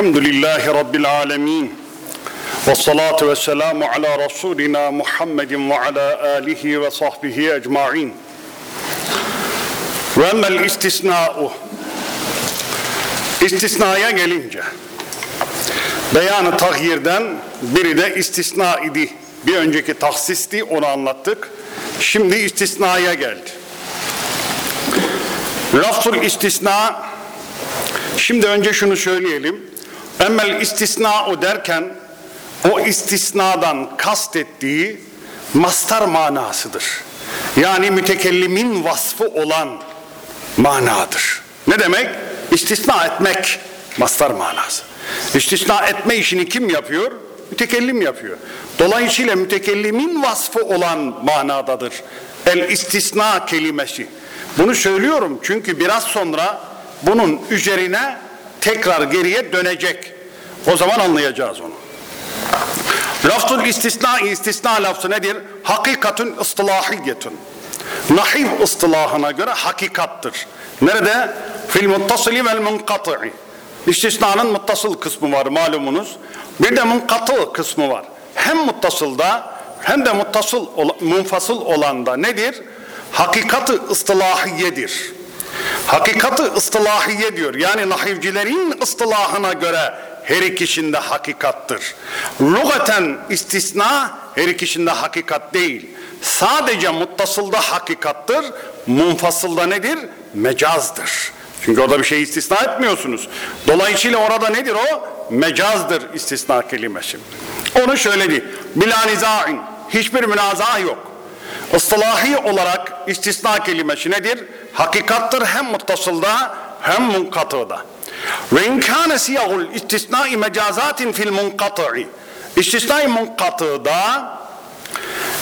Elhamdülillahi Rabbil alemin. Ve salatu ve selamu ala Resulina Muhammedin ve ala alihi ve sahbihi ecma'in. Ve emmel istisna'u. İstisnaya gelince, beyanı tahyirden biri de istisna idi. Bir önceki tahsisti onu anlattık. Şimdi istisnaya geldi. Lafzul istisna, şimdi önce şunu söyleyelim. Emmel istisna derken o istisnadan kastettiği mastar manasıdır. Yani mütekellimin vasfı olan manadır. Ne demek? İstisna etmek mastar manası. İstisna etme işini kim yapıyor? Mütekellim yapıyor. Dolayısıyla mütekellimin vasfı olan manadadır. El istisna kelimesi. Bunu söylüyorum çünkü biraz sonra bunun üzerine tekrar geriye dönecek. O zaman anlayacağız onu. Lafzul istisna, istisna lafzı nedir? Hakikatun ıstılahiyetun. Nahiv ıstılahına göre hakikattır. Nerede? Fil muttasili vel munkati'i. İstisnanın muttasıl kısmı var malumunuz. Bir de munkatı kısmı var. Hem muttasılda hem de muttasıl, munfasıl olanda nedir? Hakikatı ıstilahiyedir. Hakikatı ıstılahiye diyor. Yani nahivcilerin ıstılahına göre her ikisinde hakikattır. Lugaten istisna her ikisinde hakikat değil. Sadece muttasılda hakikattır. Munfasılda nedir? Mecazdır. Çünkü orada bir şey istisna etmiyorsunuz. Dolayısıyla orada nedir o? Mecazdır istisna kelimesi. Onu söyledi. Bila nizain. Hiçbir münaza yok. Istilahi olarak istisna kelimesi nedir? Hakikattır hem muttasılda hem munkatıda. Ve inkâne siyahul istisnai mecazatin fil munkatı. İstisnai munkatıda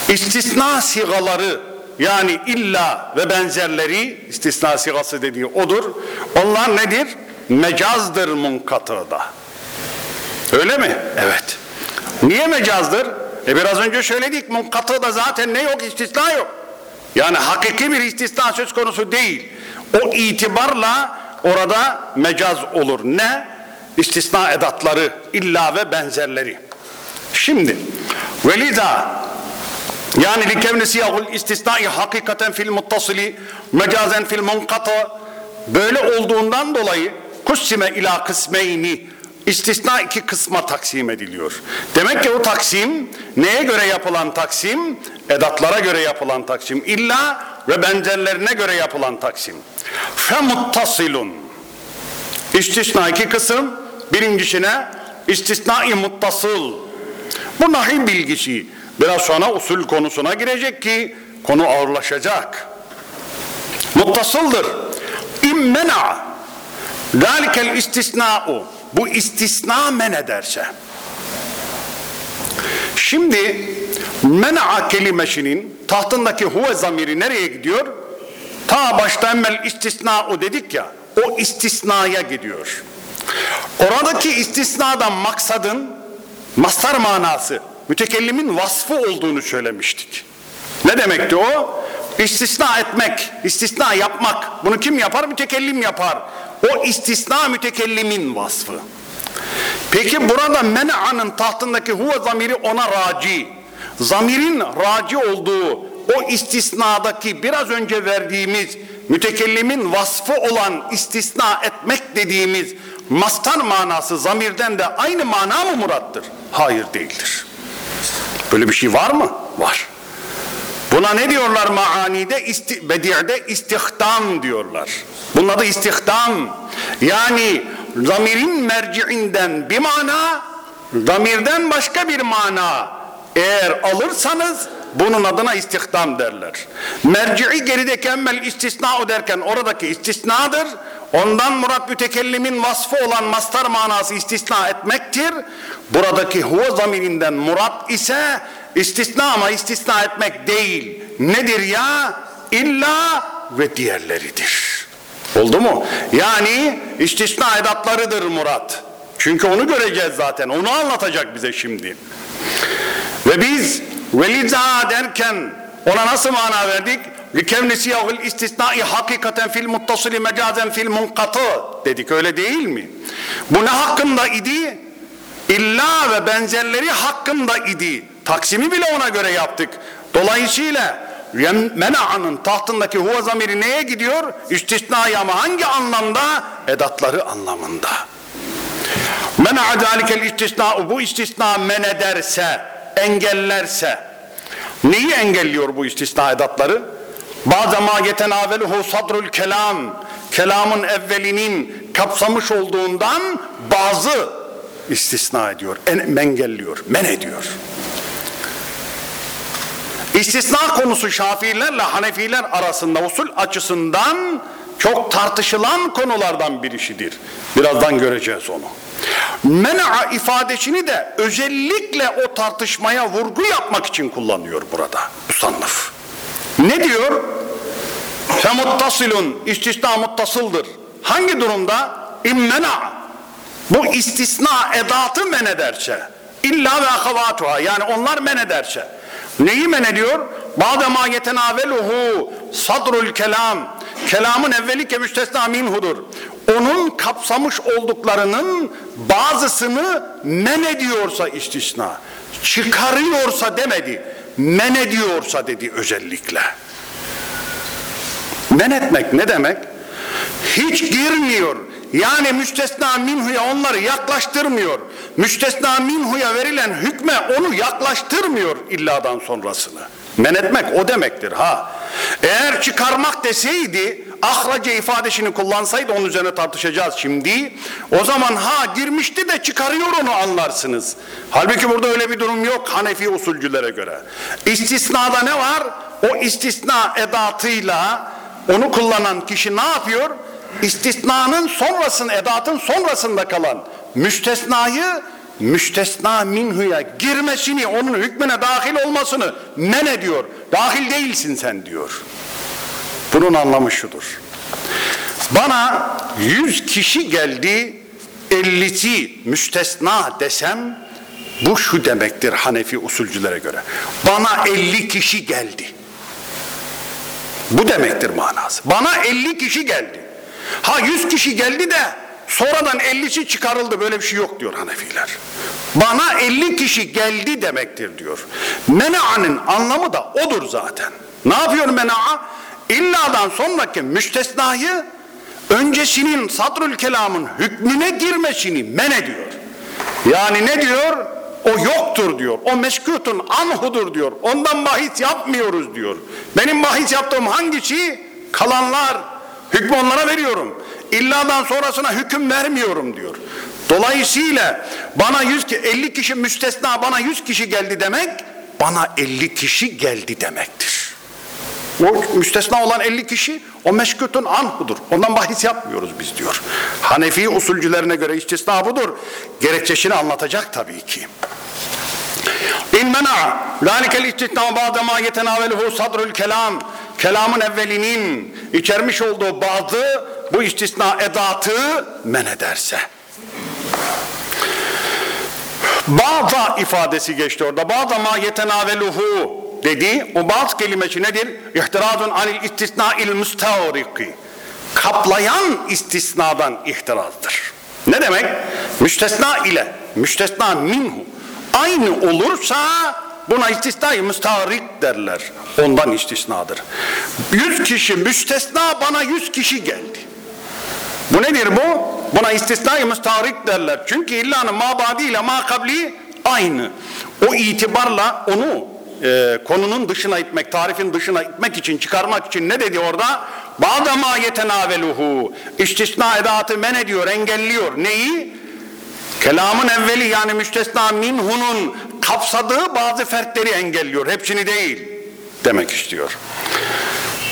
istisna sigaları yani illa ve benzerleri istisna sigası dediği odur. Onlar nedir? Mecazdır munkatıda. Öyle mi? Evet. Niye mecazdır? E biraz önce söyledik munkatıda zaten ne yok? istisna yok. Yani hakiki bir istisna söz konusu değil. O itibarla orada mecaz olur. Ne? İstisna edatları, illa ve benzerleri. Şimdi velida yani likevni siyahul istisnai hakikaten fil muttasili mecazen fil munkatı böyle olduğundan dolayı kussime ila kısmeyni istisna iki kısma taksim ediliyor. Demek ki o taksim neye göre yapılan taksim? Edatlara göre yapılan taksim. İlla ve benzerlerine göre yapılan taksim. Fe muttasilun. İstisna iki kısım. Birincisine istisnai muttasıl. Bu nahi bilgisi. Biraz sonra usul konusuna girecek ki konu ağırlaşacak. Muttasıldır. İmmena. Dalikel istisna'u. Bu istisna men ederse. Şimdi men'a kelimesinin tahtındaki huve zamiri nereye gidiyor? Ta başta emmel istisna'u dedik ya. O istisnaya gidiyor. Oradaki istisnadan maksadın mastar manası, mütekellimin vasfı olduğunu söylemiştik. Ne demekti o? İstisna etmek, istisna yapmak. Bunu kim yapar? Mütekellim yapar. O istisna mütekellimin vasfı. Peki burada men'anın tahtındaki huve zamiri ona raci. Zamirin raci olduğu o istisnadaki biraz önce verdiğimiz mütekellimin vasfı olan istisna etmek dediğimiz mastar manası zamirden de aynı mana mı murattır? Hayır değildir. Böyle bir şey var mı? Var. Buna ne diyorlar maanide? İsti, bedi'de istihdam diyorlar. Bunun adı istihdam. Yani zamirin merciinden bir mana, zamirden başka bir mana eğer alırsanız bunun adına istihdam derler. Merci'i gerideki emmel istisna o derken oradaki istisnadır. Ondan murat mütekellimin vasfı olan mastar manası istisna etmektir. Buradaki huve zamirinden murat ise istisna ama istisna etmek değil. Nedir ya? İlla ve diğerleridir. Oldu mu? Yani istisna edatlarıdır murat. Çünkü onu göreceğiz zaten. Onu anlatacak bize şimdi. Ve biz veliza derken ona nasıl mana verdik? Likevni siyahul istisnai hakikaten fil muttasili mecazen fil munkatı dedik öyle değil mi? Bu ne hakkında idi? İlla ve benzerleri hakkında idi. Taksimi bile ona göre yaptık. Dolayısıyla mena'nın tahtındaki huve zamiri neye gidiyor? İstisnaya ama hangi anlamda? Edatları anlamında. Mena'a zalikel istisna bu istisna men ederse, engellerse neyi engelliyor bu istisna edatları? Bazı ma yetenaveluhu sadrul kelam kelamın evvelinin kapsamış olduğundan bazı istisna ediyor, en, engelliyor, men ediyor. İstisna konusu Şafiilerle Hanefiler arasında usul açısından çok tartışılan konulardan birisidir. Birazdan göreceğiz onu. Men'a ifadesini de özellikle o tartışmaya vurgu yapmak için kullanıyor burada musannıf. Ne diyor? Femuttasilun istisna muttasıldır. Hangi durumda? İmmena. Bu istisna edatı men ederse. İlla ve ahavatuha yani onlar men ederse. Neyi men ediyor? Ba'de ma yetenaveluhu sadrul kelam. Kelamın evveli ke müstesna minhudur. Onun kapsamış olduklarının bazısını men ediyorsa istisna. Çıkarıyorsa demedi. Men ediyorsa dedi özellikle. Men etmek ne demek? Hiç girmiyor. Yani müstesna minhuya onları yaklaştırmıyor. Müstesna minhuya verilen hükme onu yaklaştırmıyor illadan sonrasını. Men etmek o demektir ha. Eğer çıkarmak deseydi ahrace ifadesini kullansaydı onun üzerine tartışacağız şimdi. O zaman ha girmişti de çıkarıyor onu anlarsınız. Halbuki burada öyle bir durum yok Hanefi usulcülere göre. İstisnada ne var? O istisna edatıyla onu kullanan kişi ne yapıyor? İstisnanın sonrasında, edatın sonrasında kalan müstesnayı müstesna minhuya girmesini, onun hükmüne dahil olmasını men ediyor. Dahil değilsin sen diyor. Bunun anlamı şudur. Bana yüz kişi geldi, ellisi müstesna desem, bu şu demektir Hanefi usulcülere göre. Bana elli kişi geldi. Bu demektir manası. Bana elli kişi geldi. Ha yüz kişi geldi de sonradan ellisi çıkarıldı böyle bir şey yok diyor Hanefiler. Bana elli kişi geldi demektir diyor. Mena'nın anlamı da odur zaten. Ne yapıyor mena'a? İlladan sonraki müstesnayı öncesinin sadrül kelamın hükmüne girmesini men ediyor. Yani ne diyor? O yoktur diyor. O meskutun anhudur diyor. Ondan bahis yapmıyoruz diyor. Benim bahis yaptığım hangisi? Kalanlar. Hükmü onlara veriyorum. İlladan sonrasına hüküm vermiyorum diyor. Dolayısıyla bana 100 ki 50 kişi müstesna bana 100 kişi geldi demek bana 50 kişi geldi demektir. O müstesna olan 50 kişi o meşkutun anhudur. Ondan bahis yapmıyoruz biz diyor. Hanefi usulcülerine göre istisna budur. Gerekçesini anlatacak tabii ki. İn mena zalikel istisna ba'de ma yetenaveluhu sadrul kelam kelamın evvelinin içermiş olduğu bazı bu istisna edatı men ederse. Bazı ifadesi geçti orada. Bazı ma yetenaveluhu dedi. O bazı kelimesi nedir? İhtirazun anil istisna'il müstavriki. Kaplayan istisnadan ihtirazdır. Ne demek? Müstesna ile müstesna minhu aynı olursa buna istisna-i müstarik derler. Ondan istisnadır. Yüz kişi müstesna bana yüz kişi geldi. Bu nedir bu? Buna istisna-i müstarik derler. Çünkü illanın mabadi ile makabli aynı. O itibarla onu e, konunun dışına itmek, tarifin dışına itmek için, çıkarmak için ne dedi orada? Bağdama yetenaveluhu. İstisna edatı men ediyor, engelliyor. Neyi? Kelamın evveli yani müstesna minhunun kapsadığı bazı fertleri engelliyor. Hepsini değil demek istiyor.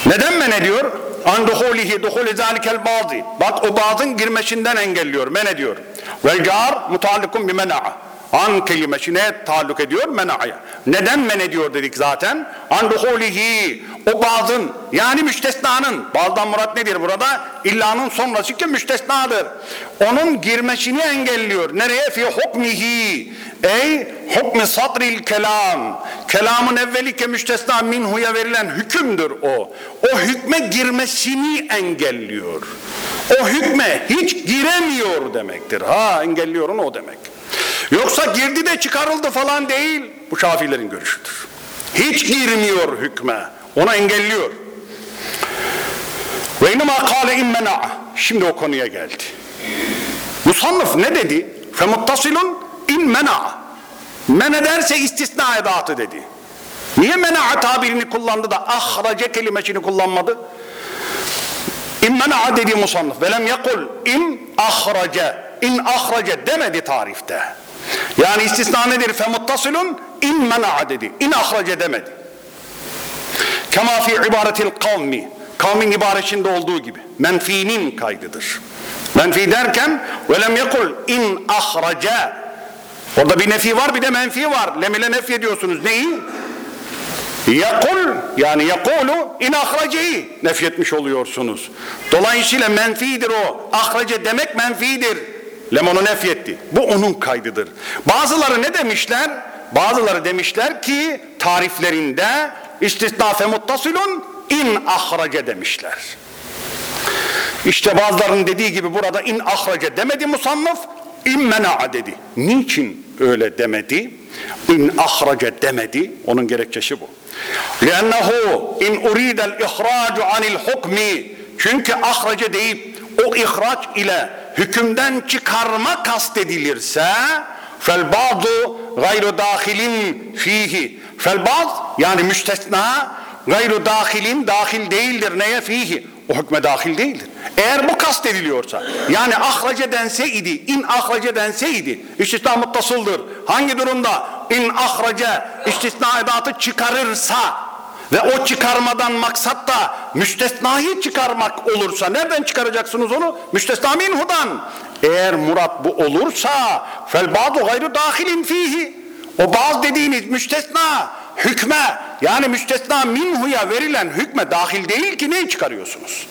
Neden men ediyor? An duhulihi duhuli zalikel bazı. Bak o bazın girmesinden engelliyor, men ediyor. Vel car mutallikun bi mena'a. An kelimesine taalluk ediyor mena'ya. Neden men ediyor dedik zaten? An duhulihi o bazın yani müstesnanın bazdan murat nedir burada? İllanın sonrası ki müstesnadır. Onun girmesini engelliyor. Nereye? Fi hukmihi. Ey hukmi sadril kelam. Kelamın evveli ki müstesna minhuya verilen hükümdür o. O hükme girmesini engelliyor. O hükme hiç giremiyor demektir. Ha engelliyorun o demek. Yoksa girdi de çıkarıldı falan değil. Bu Şafilerin görüşüdür. Hiç girmiyor hükme. Onu engelliyor. Ve inma kâle immena. Şimdi o konuya geldi. Musannıf ne dedi? Femuttasılun in mena. Men ederse istisna edatı dedi. Niye mena tabirini kullandı da ahrace kelimesini kullanmadı? İn mena dedi musannıf. Velem yekul in ahrace. İn ahrace demedi tarifte. Yani istisna nedir? Femuttasılun in mena dedi. İn ahrace demedi. Kema fi ibaretil kavmi. Kavmin ibaresinde olduğu gibi. Menfinin kaydıdır. Menfi derken velem yekul in ahrace. Orada bir nefi var bir de menfi var. Lem ile nef ediyorsunuz. Neyi? Yakul yani yakulu in ahraceyi nefyetmiş oluyorsunuz. Dolayısıyla menfidir o. Ahrace demek menfidir. Lem onu nefyetti. Bu onun kaydıdır. Bazıları ne demişler? Bazıları demişler ki tariflerinde istisna fe muttasilun in ahrace demişler. İşte bazılarının dediği gibi burada in ahrace demedi musannaf, in mena'a dedi. Niçin öyle demedi? İn ahrace demedi. Onun gerekçesi bu. لِأَنَّهُ in uridel ihraju anil hukmi çünkü ahrace deyip o ihraç ile hükümden çıkarma kastedilirse fel ba'du gayru dahilin fihi fel ba'd yani müstesna gayru dahilin dahil değildir neye fihi o hükme dahil değildir. Eğer bu kastediliyorsa yani ahrace denseydi in ahrace denseydi istisna muttasıldır. Hangi durumda in ahrace istisna edatı çıkarırsa ve o çıkarmadan maksat da müstesnayı çıkarmak olursa nereden çıkaracaksınız onu? Müstesna minhudan. Eğer murat bu olursa fel ba'du gayru dahilin fihi. O bazı dediğiniz müstesna hükme yani müstesna minhuya verilen hükme dahil değil ki neyi çıkarıyorsunuz?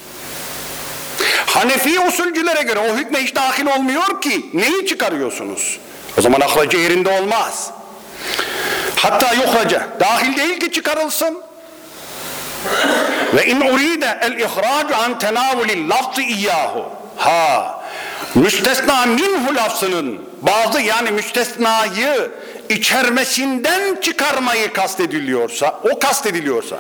Hanefi usulcülere göre o hükme hiç dahil olmuyor ki neyi çıkarıyorsunuz? O zaman ahracı yerinde olmaz. Hatta yuhraca dahil değil ki çıkarılsın. Ve in uride el ihracu an tenavuli lafzı iyyahu. Ha. Müstesna minhu lafzının bazı yani müstesnayı içermesinden çıkarmayı kastediliyorsa, o kastediliyorsa,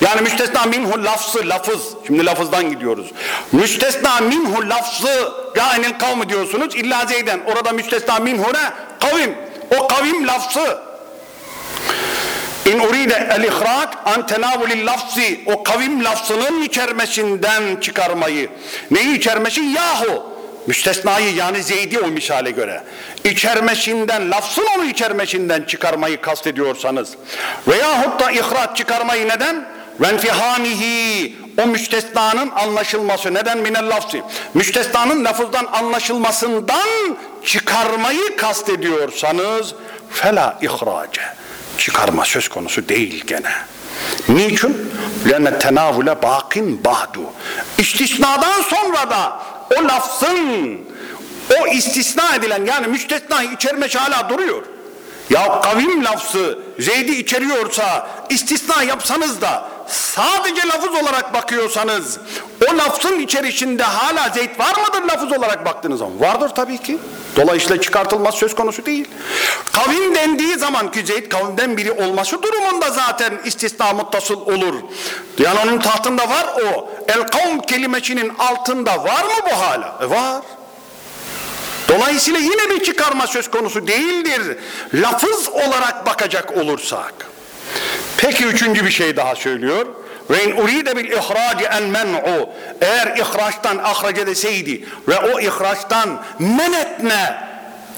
yani müstesna minhu lafzı, lafız, şimdi lafızdan gidiyoruz. Müstesna minhu lafzı, gâinin kavmi diyorsunuz, illa zeyden, orada müstesna minhu ne? Kavim, o kavim lafzı. İn uride el ihraç an tenavulil lafzi o kavim lafzının içermesinden çıkarmayı. Neyi içermesi? Yahu. Müstesnayı yani Zeydi o misale göre. İçermesinden, lafzın onu içermesinden çıkarmayı kastediyorsanız. Veyahut da ihraç çıkarmayı neden? Venfihanihi o müstesnanın anlaşılması neden minel lafzi müstesnanın lafızdan anlaşılmasından çıkarmayı kastediyorsanız fela ihrace çıkarma söz konusu değil gene. Niçin? Lenne tenavule bakin ba'du. İstisnadan sonra da o lafzın o istisna edilen yani müstesna içermesi hala duruyor. Ya kavim lafzı Zeyd'i içeriyorsa istisna yapsanız da sadece lafız olarak bakıyorsanız o lafzın içerisinde hala Zeyd var mıdır lafız olarak baktığınız zaman? Vardır tabii ki. Dolayısıyla çıkartılmaz söz konusu değil. Kavim dendiği zaman ki Zeyd kavimden biri olması durumunda zaten istisna muttasıl olur. Yani onun tahtında var o. El kavm kelimesinin altında var mı bu hala? E var. Dolayısıyla yine bir çıkarma söz konusu değildir. Lafız olarak bakacak olursak. Peki üçüncü bir şey daha söylüyor. Ve in uride bil ihraci en men'u. Eğer ihraçtan ahrace deseydi ve o ihraçtan men etme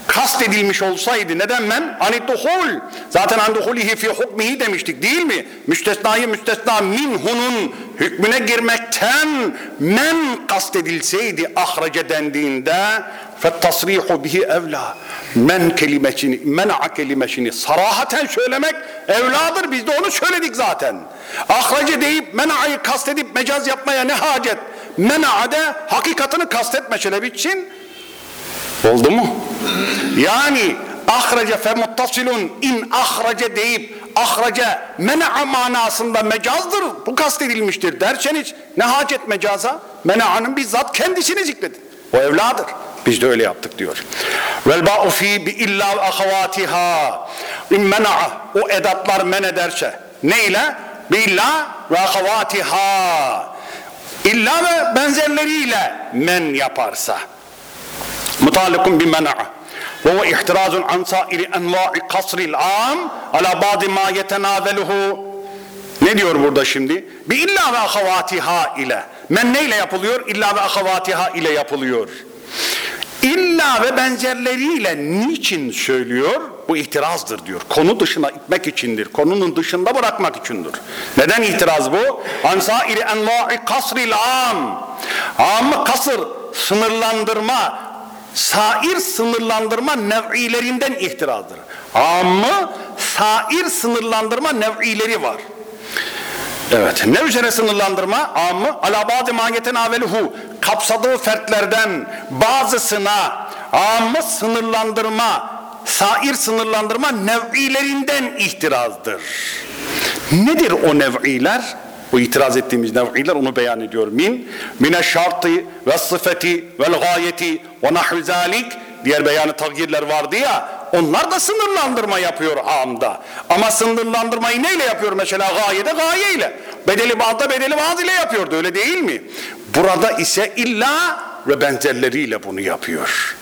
kastedilmiş olsaydı neden men? Anidduhul. Zaten anidduhulihi fi hukmihi demiştik değil mi? Müstesnayı müstesna minhunun hükmüne girmekten men kastedilseydi ahrace dendiğinde fettasrihu bihi evla. Men kelimesini, men'a kelimesini sarahaten söylemek evladır. Biz de onu söyledik zaten. Ahrace deyip men'a'yı kastedip mecaz yapmaya ne hacet? Men'a'de hakikatını kastetme şöyle bitsin. Oldu mu? Yani ahrace fe muttasilun in ahrace deyip ahrace men'a manasında mecazdır. Bu kastedilmiştir derseniz ne hacet mecaza? mena'nın bizzat kendisini zikredin. O evladır. Biz de öyle yaptık diyor. Vel ba'u fi bi illa ve ahavatiha. İn. O edatlar men ederse. Ne? Bi illa ve ahavatiha. İlla ve benzerleriyle men yaparsa. Mutalikun bi mena'a. Ve huve ihtirazun an sairi enva'i kasril am ala ba'di ma yetenaveluhu ne diyor burada şimdi? Bir illa ve ahavatiha ile. Men neyle yapılıyor? İlla ve ahavatiha ile yapılıyor. İlla ve benzerleriyle niçin söylüyor? Bu itirazdır diyor. Konu dışına itmek içindir. Konunun dışında bırakmak içindir. Neden itiraz bu? Ansairi enva'i kasril am. Am kasır sınırlandırma, sair sınırlandırma nev'ilerinden ihtirazdır. Amı sair sınırlandırma nev'ileri var. Evet. Ne üzere sınırlandırma? Amı ala bazı mahiyeten aveluhu kapsadığı fertlerden bazısına amı sınırlandırma sair sınırlandırma nev'ilerinden ihtirazdır. Nedir o nev'iler? Bu itiraz ettiğimiz nev'iler onu beyan ediyor. Min, mine şartı ve sıfeti ve gayeti ve nahvi zalik diğer beyanı tagirler vardı ya onlar da sınırlandırma yapıyor amda. Ama sınırlandırmayı neyle yapıyor mesela gayede gayeyle. Bedeli bağda bedeli vaaz ile yapıyordu öyle değil mi? Burada ise illa ve benzerleriyle bunu yapıyor.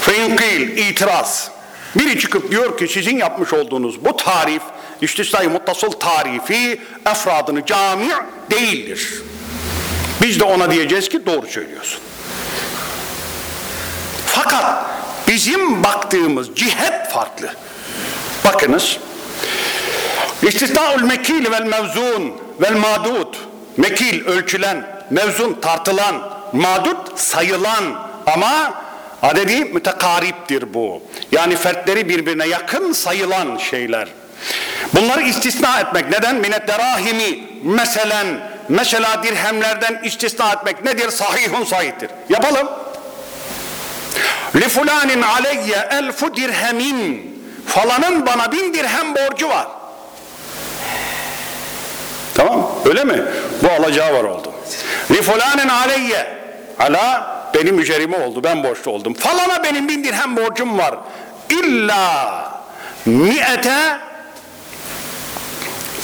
Feinkil itiraz. Biri çıkıp diyor ki sizin yapmış olduğunuz bu tarif istisnai muttasıl tarifi efradını cami değildir. Biz de ona diyeceğiz ki doğru söylüyorsun. Fakat bizim baktığımız cihet farklı. Bakınız. İstisnaül mekil vel mevzun vel madud. Mekil ölçülen, mevzun tartılan, madud sayılan ama adedi mütekariptir bu. Yani fertleri birbirine yakın sayılan şeyler. Bunları istisna etmek neden? Minet derahimi meselen mesela dirhemlerden istisna etmek nedir? Sahihun sahihtir. Yapalım. Li fulanin aleyye elfu dirhemin falanın bana bin dirhem borcu var. Tamam öyle mi? Bu alacağı var oldu. Li fulanin aleyye ala benim üzerime oldu ben borçlu oldum. Falana benim bin dirhem borcum var. İlla mi'ete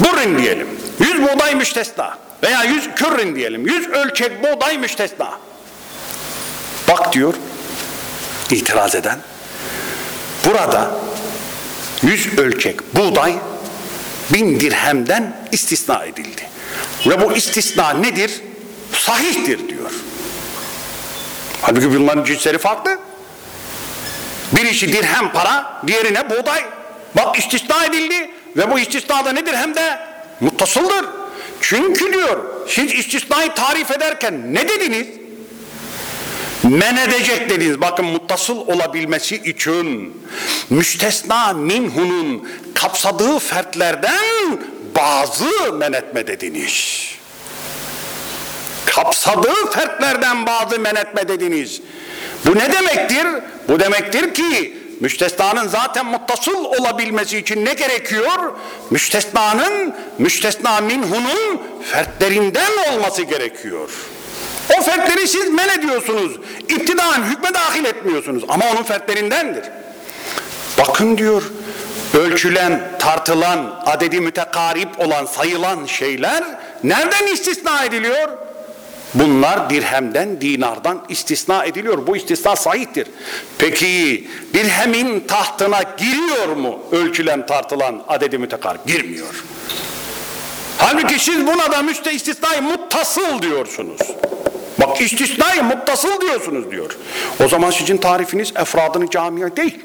burrin diyelim. Yüz buğday müstesna veya yüz kürrin diyelim. Yüz ölçek buğday müstesna. Bak diyor itiraz eden burada yüz ölçek buğday bin dirhemden istisna edildi. Ve bu istisna nedir? Sahihtir diyor. Halbuki bunların cinsleri farklı. Birisi dirhem para, diğerine buğday. Bak istisna edildi ve bu istisna da nedir? Hem de muttasıldır. Çünkü diyor siz istisnayı tarif ederken ne dediniz? Men edecek dediniz. Bakın muttasıl olabilmesi için müstesna minhunun kapsadığı fertlerden bazı men etme dediniz. Kapsadığı fertlerden bazı men etme dediniz. Bu ne demektir? Bu demektir ki müstesnanın zaten muttasıl olabilmesi için ne gerekiyor? Müstesnanın, müstesna minhunun fertlerinden olması gerekiyor. O fertleri siz men ediyorsunuz. İptidaen hükme dahil etmiyorsunuz. Ama onun fertlerindendir. Bakın diyor, ölçülen, tartılan, adedi mütekarip olan, sayılan şeyler nereden istisna ediliyor? Bunlar dirhemden, dinardan istisna ediliyor. Bu istisna sahihtir. Peki dirhemin tahtına giriyor mu ölçülen, tartılan, adedi mütekarip? Girmiyor. Halbuki siz buna da müste istisnai muttasıl diyorsunuz. Bak istisnai muttasıl diyorsunuz diyor. O zaman sizin tarifiniz efradını camiye değil.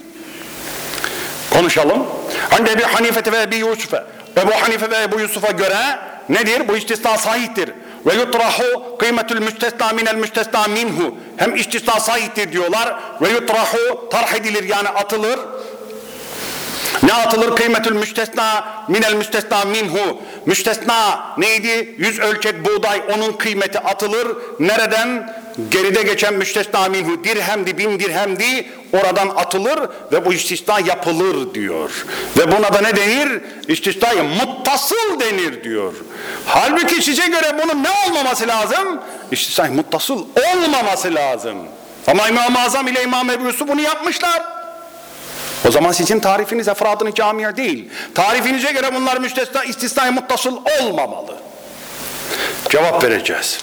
Konuşalım. Hani Ebu Hanife ve Ebu Yusuf'e. Ebu Hanife ve Ebu Yusuf'a göre nedir? Bu istisna sahihtir. Ve yutrahu kıymetül müstesna minel müstesna minhu. Hem istisna sahihtir diyorlar. Ve yutrahu tarh edilir yani atılır. Ne atılır? Kıymetül müstesna minel müstesna minhu. Müstesna neydi? Yüz ölçek buğday onun kıymeti atılır. Nereden? geride geçen müstesna minhu dirhemdi bin dirhemdi oradan atılır ve bu istisna yapılır diyor. Ve buna da ne denir? İstisnayı muttasıl denir diyor. Halbuki size göre bunun ne olmaması lazım? İstisnayı muttasıl olmaması lazım. Ama İmam-ı Azam ile İmam Ebu Yusuf bunu yapmışlar. O zaman sizin tarifiniz efradını camiye değil. Tarifinize göre bunlar müstesna istisnai muttasıl olmamalı. Cevap vereceğiz.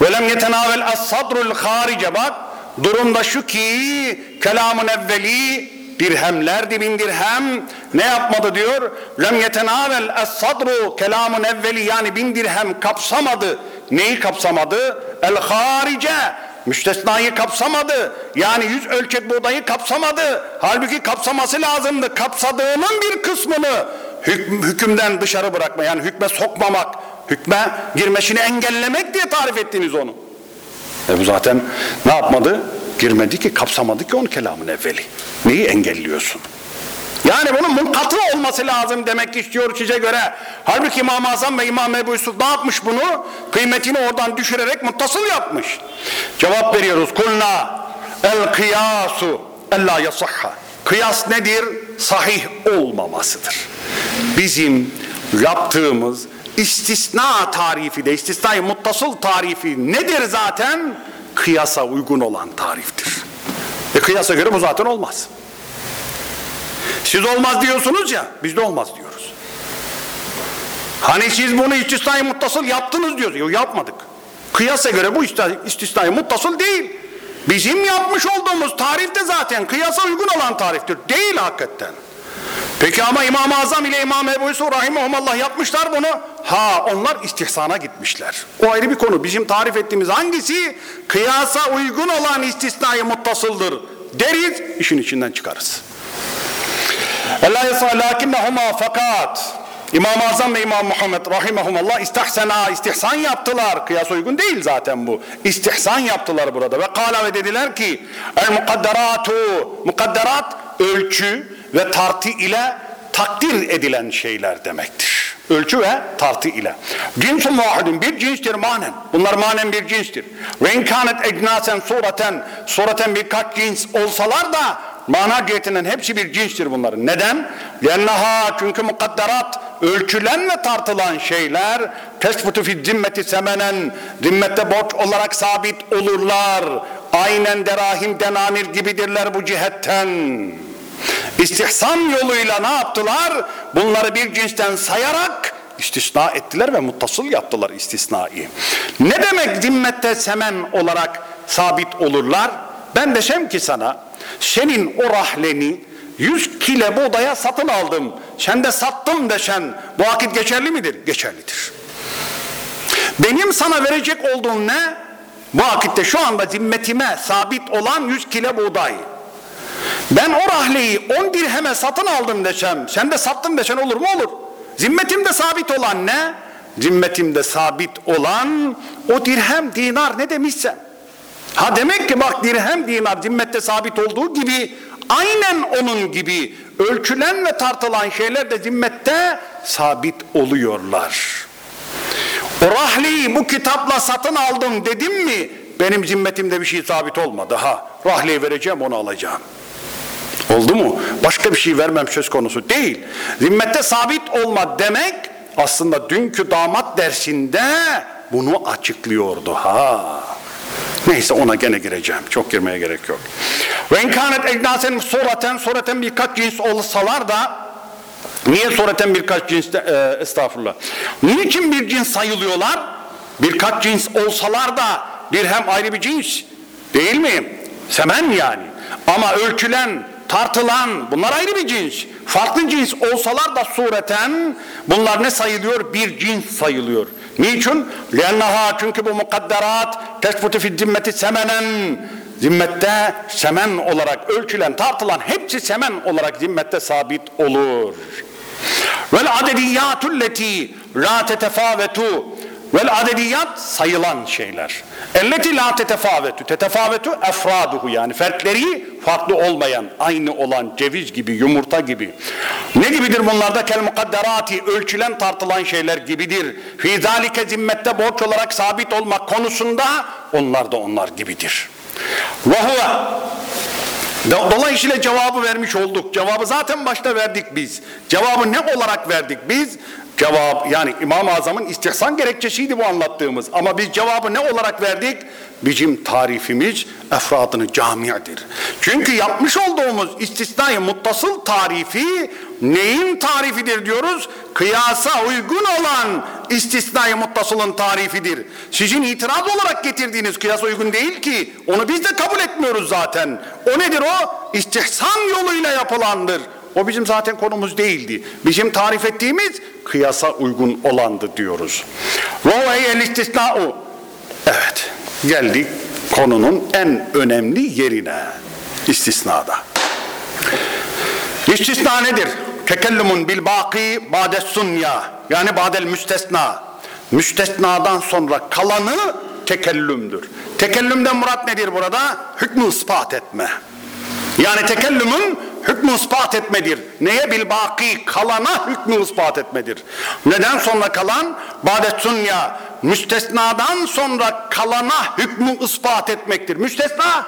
Ve lem yetenavel es-sadrul harice bak durumda şu ki kelamın evveli dirhemlerdi bin dirhem ne yapmadı diyor lem yetenavel es-sadru kelamın evveli yani bin dirhem kapsamadı neyi kapsamadı el harice müstesnayı kapsamadı yani yüz ölçek buğdayı kapsamadı halbuki kapsaması lazımdı kapsadığının bir kısmını hükm, hükümden dışarı bırakma yani hükme sokmamak hükme girmesini engellemek diye tarif ettiniz onu. E bu zaten ne yapmadı? Girmedi ki, kapsamadı ki onun kelamın evveli. Neyi engelliyorsun? Yani bunun munkatı olması lazım demek istiyor size göre. Halbuki İmam-ı Azam ve İmam Ebu Yusuf ne yapmış bunu? Kıymetini oradan düşürerek muttasıl yapmış. Cevap veriyoruz. Kulna el kıyasu ella yasahha. Kıyas nedir? Sahih olmamasıdır. Bizim yaptığımız istisna tarifi de istisnai muttasıl tarifi nedir zaten? Kıyasa uygun olan tariftir. E kıyasa göre bu zaten olmaz. Siz olmaz diyorsunuz ya biz de olmaz diyoruz. Hani siz bunu istisnai muttasıl yaptınız diyoruz. Yok yapmadık. Kıyasa göre bu istisnai muttasıl değil. Bizim yapmış olduğumuz tarif de zaten kıyasa uygun olan tariftir. Değil hakikaten. Peki ama İmam-ı Azam ile İmam Ebu Yusuf Rahimahumallah yapmışlar bunu. Ha onlar istihsana gitmişler. O ayrı bir konu. Bizim tarif ettiğimiz hangisi? Kıyasa uygun olan istisnai muttasıldır deriz, işin içinden çıkarız. Allah yasa lakinnehuma fakat İmam-ı Azam ve İmam Muhammed rahimahumallah istihsana, istihsan yaptılar. Kıyas uygun değil zaten bu. İstihsan yaptılar burada ve kala ve dediler ki el mukadderatu mukadderat ölçü ve tartı ile takdir edilen şeyler demektir. Ölçü ve tartı ile. Cinsun vahidin bir cinstir manen. Bunlar manen bir cinstir. Ve inkânet ecnasen sureten sureten birkaç cins olsalar da mana cihetinden hepsi bir cinstir bunların. Neden? Lennaha çünkü mukadderat ölçülen ve tartılan şeyler tesbutu fi zimmeti semenen zimmette borç olarak sabit olurlar. Aynen derahim denanir gibidirler bu cihetten. İstihsan yoluyla ne yaptılar? Bunları bir cinsten sayarak istisna ettiler ve muttasıl yaptılar istisnayı. Ne demek zimmette semen olarak sabit olurlar? Ben desem ki sana senin o rahleni 100 kile buğdaya satın aldım. Sen de sattım desen bu vakit geçerli midir? Geçerlidir. Benim sana verecek olduğum ne? Bu vakitte şu anda zimmetime sabit olan 100 kile buğday. Ben o rahleyi 10 dirheme satın aldım desem, sen de sattın desen olur mu? Olur. Zimmetimde sabit olan ne? Zimmetimde sabit olan o dirhem, dinar ne demişsem. Ha demek ki bak dirhem, dinar zimmette sabit olduğu gibi aynen onun gibi ölçülen ve tartılan şeyler de zimmette sabit oluyorlar. O rahleyi bu kitapla satın aldım dedim mi benim zimmetimde bir şey sabit olmadı. Ha rahleyi vereceğim onu alacağım. Oldu mu? Başka bir şey vermem söz konusu değil. Zimmette sabit olma demek aslında dünkü damat dersinde bunu açıklıyordu ha. Neyse ona gene gireceğim. Çok girmeye gerek yok. Ve inkânet egnasen suraten suraten birkaç cins olsalar da niye suraten birkaç cins de, e, estağfurullah. Niçin bir cins sayılıyorlar? Birkaç cins olsalar da bir hem ayrı bir cins değil mi? Semen yani. Ama ölçülen tartılan bunlar ayrı bir cins. Farklı cins olsalar da sureten bunlar ne sayılıyor? Bir cins sayılıyor. Niçin? Lennaha çünkü bu mukadderat tesbutu fi zimmeti semenen zimmette semen olarak ölçülen tartılan hepsi semen olarak zimmette sabit olur. Vel adediyyatü leti la tetefavetu vel adediyat sayılan şeyler. Elleti la tetefavetu. Tetefavetu efraduhu yani fertleri farklı olmayan, aynı olan ceviz gibi, yumurta gibi. Ne gibidir bunlarda? Kel mukadderati ölçülen tartılan şeyler gibidir. Fi zalike zimmette borç olarak sabit olmak konusunda onlar da onlar gibidir. Ve huve Do- Dolayısıyla cevabı vermiş olduk. Cevabı zaten başta verdik biz. Cevabı ne olarak verdik biz? Cevap yani İmam-ı Azam'ın istihsan gerekçesiydi bu anlattığımız. Ama biz cevabı ne olarak verdik? Bizim tarifimiz efradını camiadır. Çünkü yapmış olduğumuz istisnai muttasıl tarifi neyin tarifidir diyoruz? Kıyasa uygun olan istisnai muttasılın tarifidir. Sizin itiraz olarak getirdiğiniz kıyasa uygun değil ki. Onu biz de kabul etmiyoruz zaten. O nedir o? İstihsan yoluyla yapılandır. O bizim zaten konumuz değildi. Bizim tarif ettiğimiz kıyasa uygun olandı diyoruz. Ve el istisna'u. Evet, geldik konunun en önemli yerine. İstisnada. İstisna nedir? Tekellümun bil baki ba'des sunya. Yani ba'del müstesna. Müstesnadan sonra kalanı tekellümdür. Tekellümden murat nedir burada? Hükmü ispat etme. Yani tekellümün hükmü ispat etmedir. Neye bil baki kalana hükmü ispat etmedir. Neden sonra kalan? Badet sunya. Müstesnadan sonra kalana hükmü ispat etmektir. Müstesna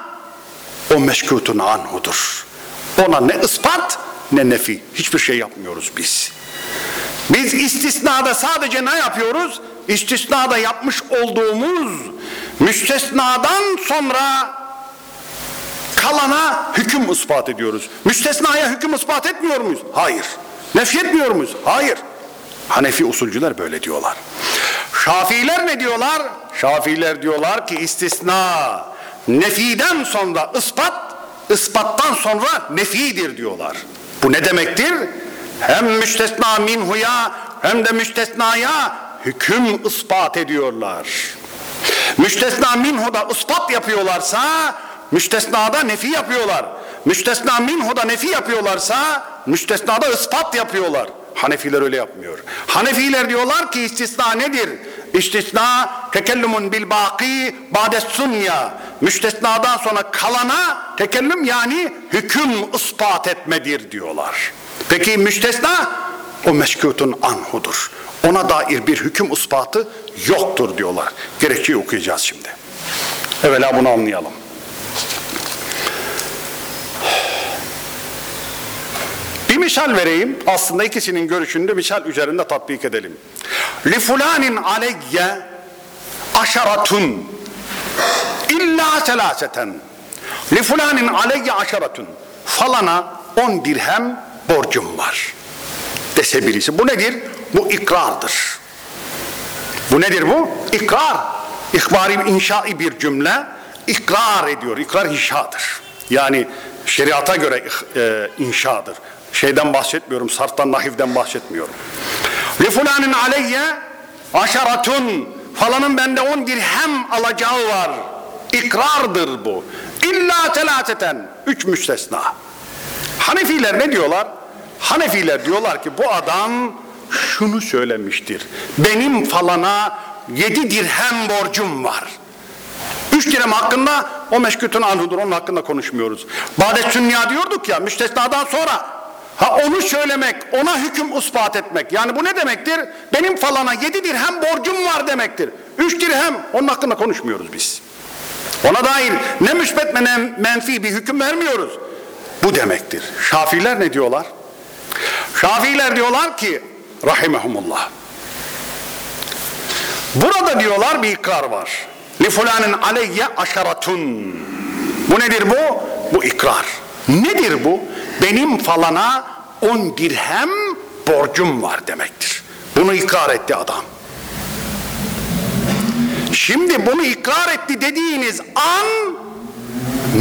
o meşkutun anhudur. Ona ne ispat ne nefi. Hiçbir şey yapmıyoruz biz. Biz istisnada sadece ne yapıyoruz? İstisnada yapmış olduğumuz müstesnadan sonra kalana hüküm ispat ediyoruz. Müstesnaya hüküm ispat etmiyor muyuz? Hayır. Nefy etmiyor muyuz? Hayır. Hanefi usulcüler böyle diyorlar. Şafiiler ne diyorlar? Şafiiler diyorlar ki istisna nefiden sonra ispat, ispattan sonra nefidir diyorlar. Bu ne demektir? Hem müstesna minhuya hem de müstesnaya hüküm ispat ediyorlar. Müstesna minhuda ispat yapıyorlarsa müstesnada nefi yapıyorlar. Müstesna minhuda nefi yapıyorlarsa müstesnada ispat yapıyorlar. Hanefiler öyle yapmıyor. Hanefiler diyorlar ki istisna nedir? İstisna tekellümun bil baki ba'des sunya. Müstesnadan sonra kalana tekellüm yani hüküm ispat etmedir diyorlar. Peki müstesna o meşkutun anhudur. Ona dair bir hüküm ispatı yoktur diyorlar. Gerekçeyi okuyacağız şimdi. Evvela bunu anlayalım. Bir misal vereyim. Aslında ikisinin görüşünü de misal üzerinde tatbik edelim. Li fulanin aleyye aşaratun illa selaseten. Li fulanin aleyye aşaratun. Falana on dirhem borcum var. Dese birisi. Bu nedir? Bu ikrardır. Bu nedir bu? İkrar. İhbari inşai bir cümle ikrar ediyor. İkrar inşadır. Yani şeriata göre e, inşadır. Şeyden bahsetmiyorum, sarftan, nahivden bahsetmiyorum. Li fulanin aleyye aşaratun falanın bende on dirhem alacağı var. İkrardır bu. İlla telateten. Üç müstesna. Hanefiler ne diyorlar? Hanefiler diyorlar ki bu adam şunu söylemiştir. Benim falana yedi dirhem borcum var. Üç dirhem hakkında o meşkutun anhudur. Onun hakkında konuşmuyoruz. Badet sünniya diyorduk ya müstesnadan sonra. Ha onu söylemek, ona hüküm ispat etmek. Yani bu ne demektir? Benim falana yedi dirhem borcum var demektir. Üç dirhem onun hakkında konuşmuyoruz biz. Ona dair ne müsbet ne menfi bir hüküm vermiyoruz. Bu demektir. Şafiler ne diyorlar? Şafiler diyorlar ki rahimehumullah. Burada diyorlar bir ikrar var. Li fulanin aleyye aşaratun. Bu nedir bu? Bu ikrar. Nedir bu? Benim falana on dirhem borcum var demektir. Bunu ikrar etti adam. Şimdi bunu ikrar etti dediğiniz an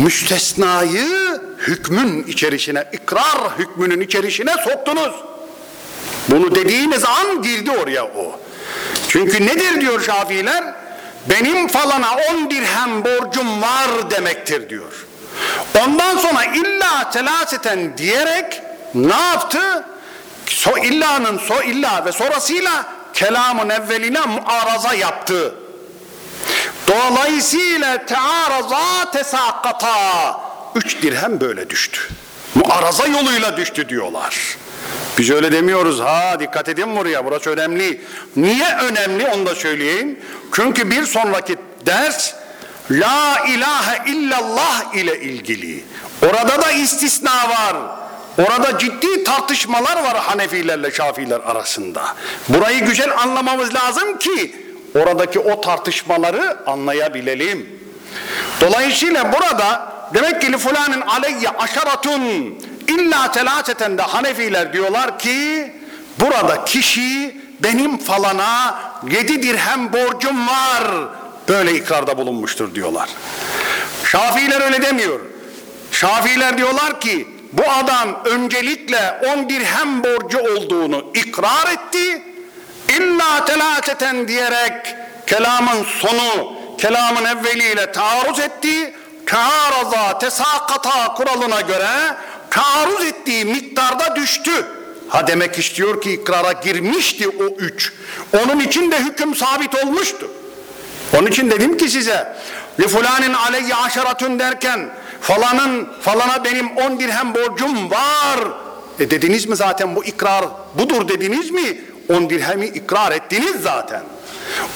müstesnayı hükmün içerisine, ikrar hükmünün içerisine soktunuz. Bunu dediğiniz an girdi oraya o. Çünkü nedir diyor Şafiiler? Benim falana on dirhem borcum var demektir diyor. Ondan sonra illa telaseten diyerek ne yaptı? So illanın so illa ve sonrasıyla kelamın evveline muaraza yaptı. Dolayısıyla tearaza tesakata. Üç dirhem böyle düştü. Muaraza yoluyla düştü diyorlar. Biz öyle demiyoruz. Ha dikkat edin buraya. Burası önemli. Niye önemli onu da söyleyeyim. Çünkü bir sonraki ders La ilahe illallah ile ilgili. Orada da istisna var. Orada ciddi tartışmalar var Hanefilerle Şafiler arasında. Burayı güzel anlamamız lazım ki oradaki o tartışmaları anlayabilelim. Dolayısıyla burada demek ki fulanın aleyye aşaratun illa telaseten de Hanefiler diyorlar ki burada kişi benim falana yedi dirhem borcum var böyle ikrarda bulunmuştur diyorlar. Şafiiler öyle demiyor. Şafiiler diyorlar ki bu adam öncelikle on dirhem borcu olduğunu ikrar etti. İlla telaseten diyerek kelamın sonu kelamın evveliyle taarruz etti. Taaraza tesakata kuralına göre taarruz ettiği miktarda düştü. Ha demek istiyor ki ikrara girmişti o üç. Onun için de hüküm sabit olmuştu. Onun için dedim ki size li fulanin aleyye aşaratun derken falanın falana benim on dirhem borcum var. E dediniz mi zaten bu ikrar budur dediniz mi? On dirhemi ikrar ettiniz zaten.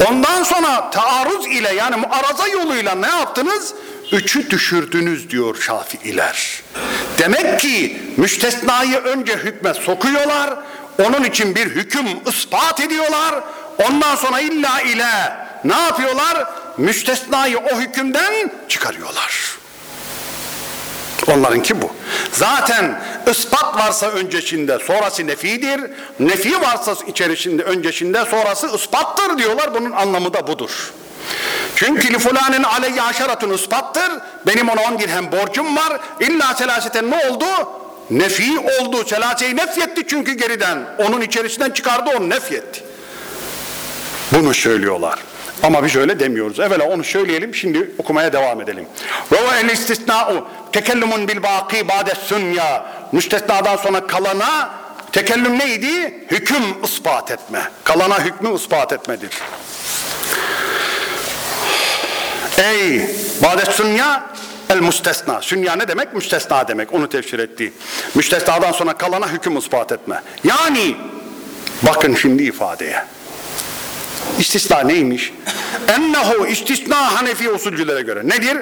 Ondan sonra taarruz ile yani muaraza yoluyla ne yaptınız? Üçü düşürdünüz diyor Şafiiler. Demek ki müstesnayı önce hükme sokuyorlar. Onun için bir hüküm ispat ediyorlar. Ondan sonra illa ile ne yapıyorlar? Müstesnayı o hükümden çıkarıyorlar. Onlarınki bu. Zaten ispat varsa öncesinde sonrası nefidir. Nefi varsa içerisinde öncesinde sonrası ispattır diyorlar. Bunun anlamı da budur. Çünkü li fulanin aleyhi aşaratun ispattır. Benim ona on dirhem borcum var. İlla selaseten ne oldu? Nefi oldu. Selaseyi nefyetti çünkü geriden. Onun içerisinden çıkardı onu nefyetti. Bunu söylüyorlar. Ama biz öyle demiyoruz. Evvela onu söyleyelim şimdi okumaya devam edelim. Ve el istisna'u tekellumun bil baki. Müstesnadan sonra kalana tekellüm neydi? Hüküm ispat etme. Kalana hükmü ispat etmedir. Ey ba'de sünya el müstesna. Sünya ne demek? Müstesna demek. Onu tefsir etti. Müstesnadan sonra kalana hüküm ispat etme. Yani bakın şimdi ifadeye. İstisna neymiş? Ennehu istisna Hanefi usulcülere göre. Nedir?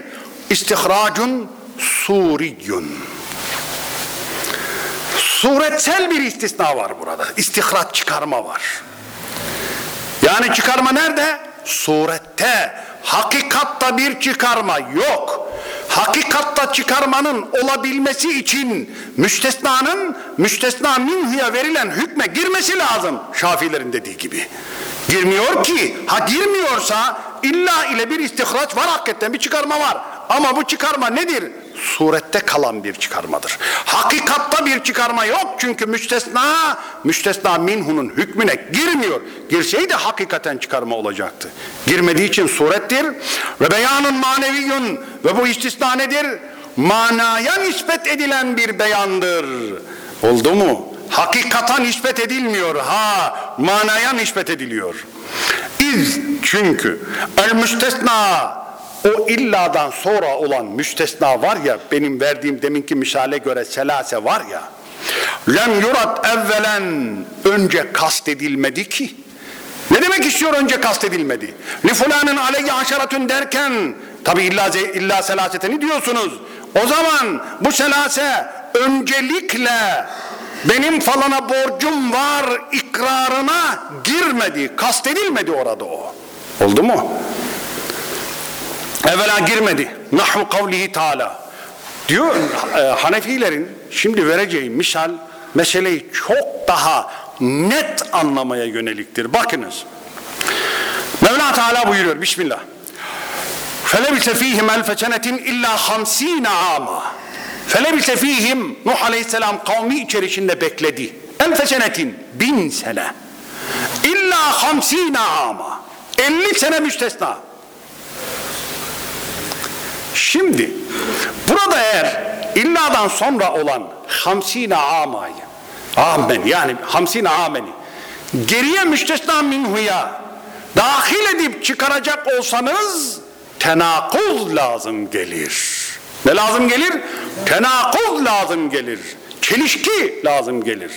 İstihracun suriyyun. Suretsel bir istisna var burada. İstihraç çıkarma var. Yani çıkarma nerede? Surette. Hakikatta bir çıkarma yok. Hakikatta çıkarmanın olabilmesi için müstesnanın müstesna minhuya verilen hükme girmesi lazım. Şafilerin dediği gibi. Girmiyor ki. Ha girmiyorsa illa ile bir istihraç var hakikaten bir çıkarma var. Ama bu çıkarma nedir? Surette kalan bir çıkarmadır. Hakikatta bir çıkarma yok çünkü müstesna, müstesna minhunun hükmüne girmiyor. Girseydi hakikaten çıkarma olacaktı. Girmediği için surettir. Ve beyanın maneviyyun ve bu istisna nedir? Manaya nispet edilen bir beyandır. Oldu mu? Hakikata nispet edilmiyor. Ha, manaya nispet ediliyor. İz çünkü el müstesna o illadan sonra olan müstesna var ya benim verdiğim deminki misale göre selase var ya lem yurat evvelen önce kastedilmedi ki ne demek istiyor önce kastedilmedi li fulanın aleyhi aşaratun derken tabi illa, illa selaseteni diyorsunuz o zaman bu selase öncelikle benim falana borcum var ikrarına girmedi kastedilmedi orada o oldu mu? Evvela girmedi. Nahu kavlihi taala. Diyor e, Hanefilerin şimdi vereceğim misal meseleyi çok daha net anlamaya yöneliktir. Bakınız. Mevla Teala buyuruyor Bismillah. فَلَبِسَ ف۪يهِمْ أَلْفَ سَنَةٍ اِلَّا خَمْس۪ينَ عَامًا Felebise fihim Nuh aleyhisselam kavmi içerisinde bekledi. Enfe senetin bin sene. İlla hamsina ama. elli sene müstesna. Şimdi burada eğer illadan sonra olan hamsina amayı amen yani hamsina ameni geriye müstesna minhuya dahil edip çıkaracak olsanız tenakuz lazım gelir. Ne lazım gelir? Tenakuz lazım gelir. Çelişki lazım gelir.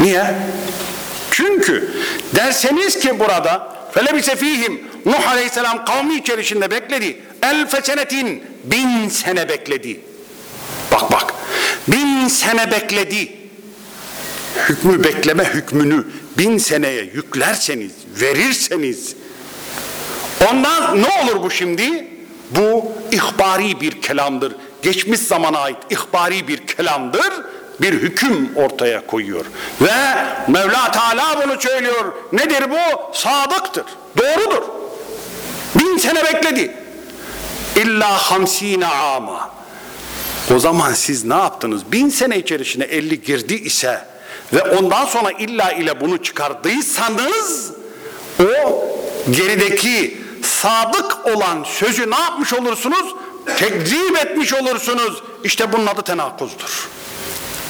Niye? Çünkü derseniz ki burada felebise fihim Nuh Aleyhisselam kavmi içerisinde bekledi. Elfe senetin bin sene bekledi. Bak bak bin sene bekledi. Hükmü bekleme hükmünü bin seneye yüklerseniz, verirseniz ondan ne olur bu şimdi? Bu ihbari bir kelamdır. Geçmiş zamana ait ihbari bir kelamdır. Bir hüküm ortaya koyuyor. Ve Mevla Teala bunu söylüyor. Nedir bu? Sadıktır. Doğrudur. Bin sene bekledi. İlla hamsine ama. O zaman siz ne yaptınız? Bin sene içerisine elli girdi ise ve ondan sonra illa ile bunu çıkardıysanız o gerideki sadık olan sözü ne yapmış olursunuz? Tekzip etmiş olursunuz. İşte bunun adı tenakuzdur.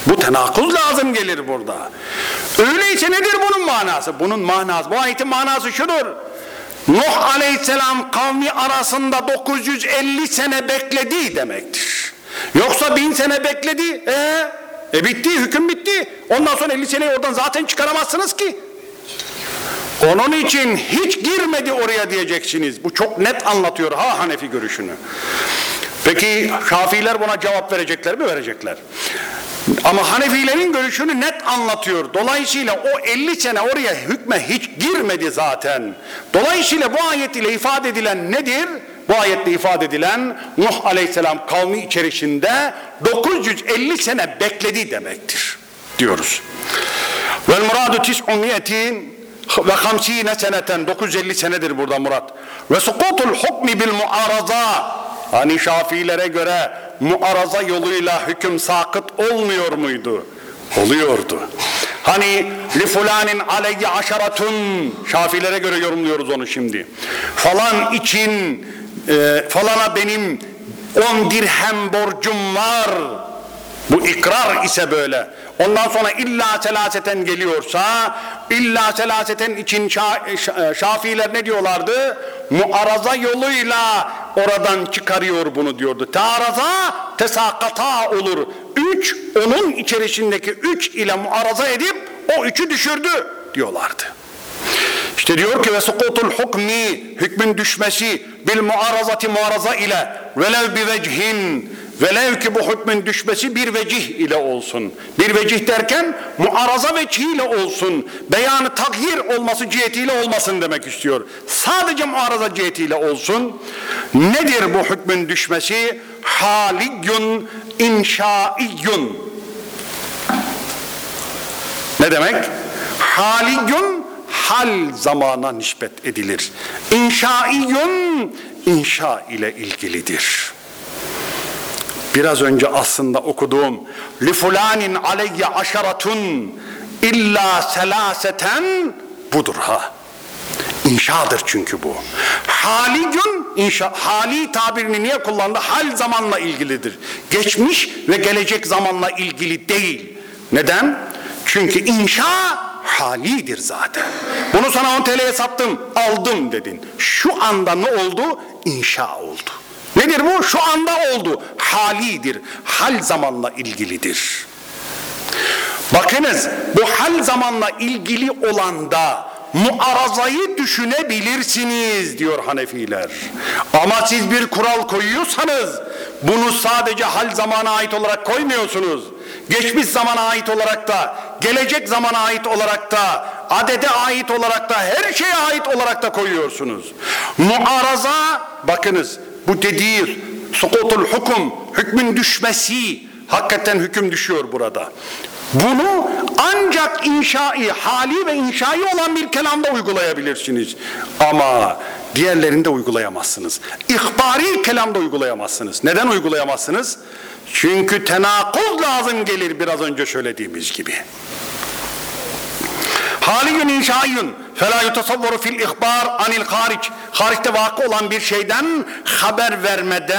Bu tenakuz lazım gelir burada. Öyleyse nedir bunun manası? Bunun manası, bu ayetin manası şudur. Nuh aleyhisselam kavmi arasında 950 sene bekledi demektir. Yoksa bin sene bekledi. E, e bitti, hüküm bitti. Ondan sonra 50 seneyi oradan zaten çıkaramazsınız ki. Onun için hiç girmedi oraya diyeceksiniz. Bu çok net anlatıyor ha Hanefi görüşünü. Peki Şafiiler buna cevap verecekler mi? Verecekler. Ama Hanefilerin görüşünü net anlatıyor. Dolayısıyla o 50 sene oraya hükme hiç girmedi zaten. Dolayısıyla bu ayet ile ifade edilen nedir? Bu ayette ifade edilen Nuh Aleyhisselam kavmi içerisinde 950 sene bekledi demektir diyoruz. Vel muradu tis'umiyetin ve hamsine seneten 950 senedir burada murat. Ve sukutul hukmi bil muaraza Hani Şafiilere göre muaraza yoluyla hüküm sakıt olmuyor muydu? Oluyordu. Hani li fulanin aleyhi aşaratun Şafilere göre yorumluyoruz onu şimdi. Falan için e, falana benim on dirhem borcum var. Bu ikrar ise böyle. Ondan sonra illa selaseten geliyorsa illa selaseten için şa, şa, şafiler ne diyorlardı? Muaraza yoluyla oradan çıkarıyor bunu diyordu. Taraza tesakata olur. Üç onun içerisindeki üç ile muaraza edip o üçü düşürdü diyorlardı. İşte diyor ki ve sukutul hukmi hükmün düşmesi bil muarazati muaraza ile velev bi vecihin Velev ki bu hükmün düşmesi bir vecih ile olsun. Bir vecih derken muaraza vecihiyle olsun. Beyanı takyir olması cihetiyle olmasın demek istiyor. Sadece muaraza cihetiyle olsun. Nedir bu hükmün düşmesi? Haliyyun inşaiyyun. Ne demek? Haliyyun hal zamana nispet edilir. İnşaiyyun inşa ile ilgilidir. Biraz önce aslında okuduğum li fulanin aleyye aşaratun illa selaseten budur ha. İnşadır çünkü bu. Haligün inşa, hali tabirini niye kullandı? Hal zamanla ilgilidir. Geçmiş ve gelecek zamanla ilgili değil. Neden? Çünkü inşa halidir zaten. Bunu sana 10 TL'ye sattım, aldım dedin. Şu anda ne oldu? İnşa oldu. Nedir bu? Şu anda oldu. Halidir. Hal zamanla ilgilidir. Bakınız bu hal zamanla ilgili olanda muarazayı düşünebilirsiniz diyor Hanefiler. Ama siz bir kural koyuyorsanız bunu sadece hal zamana ait olarak koymuyorsunuz. Geçmiş zamana ait olarak da, gelecek zamana ait olarak da, adede ait olarak da, her şeye ait olarak da koyuyorsunuz. Muaraza, bakınız bu dediği sukutul hukum, hükmün düşmesi, hakikaten hüküm düşüyor burada. Bunu ancak inşai, hali ve inşai olan bir kelamda uygulayabilirsiniz. Ama diğerlerinde uygulayamazsınız. İhbari kelamda uygulayamazsınız. Neden uygulayamazsınız? Çünkü tenakuz lazım gelir biraz önce söylediğimiz gibi. Haliyun inşaiyun fela yutasavvaru fil ihbar anil hariç. Hariçte vakı olan bir şeyden haber vermede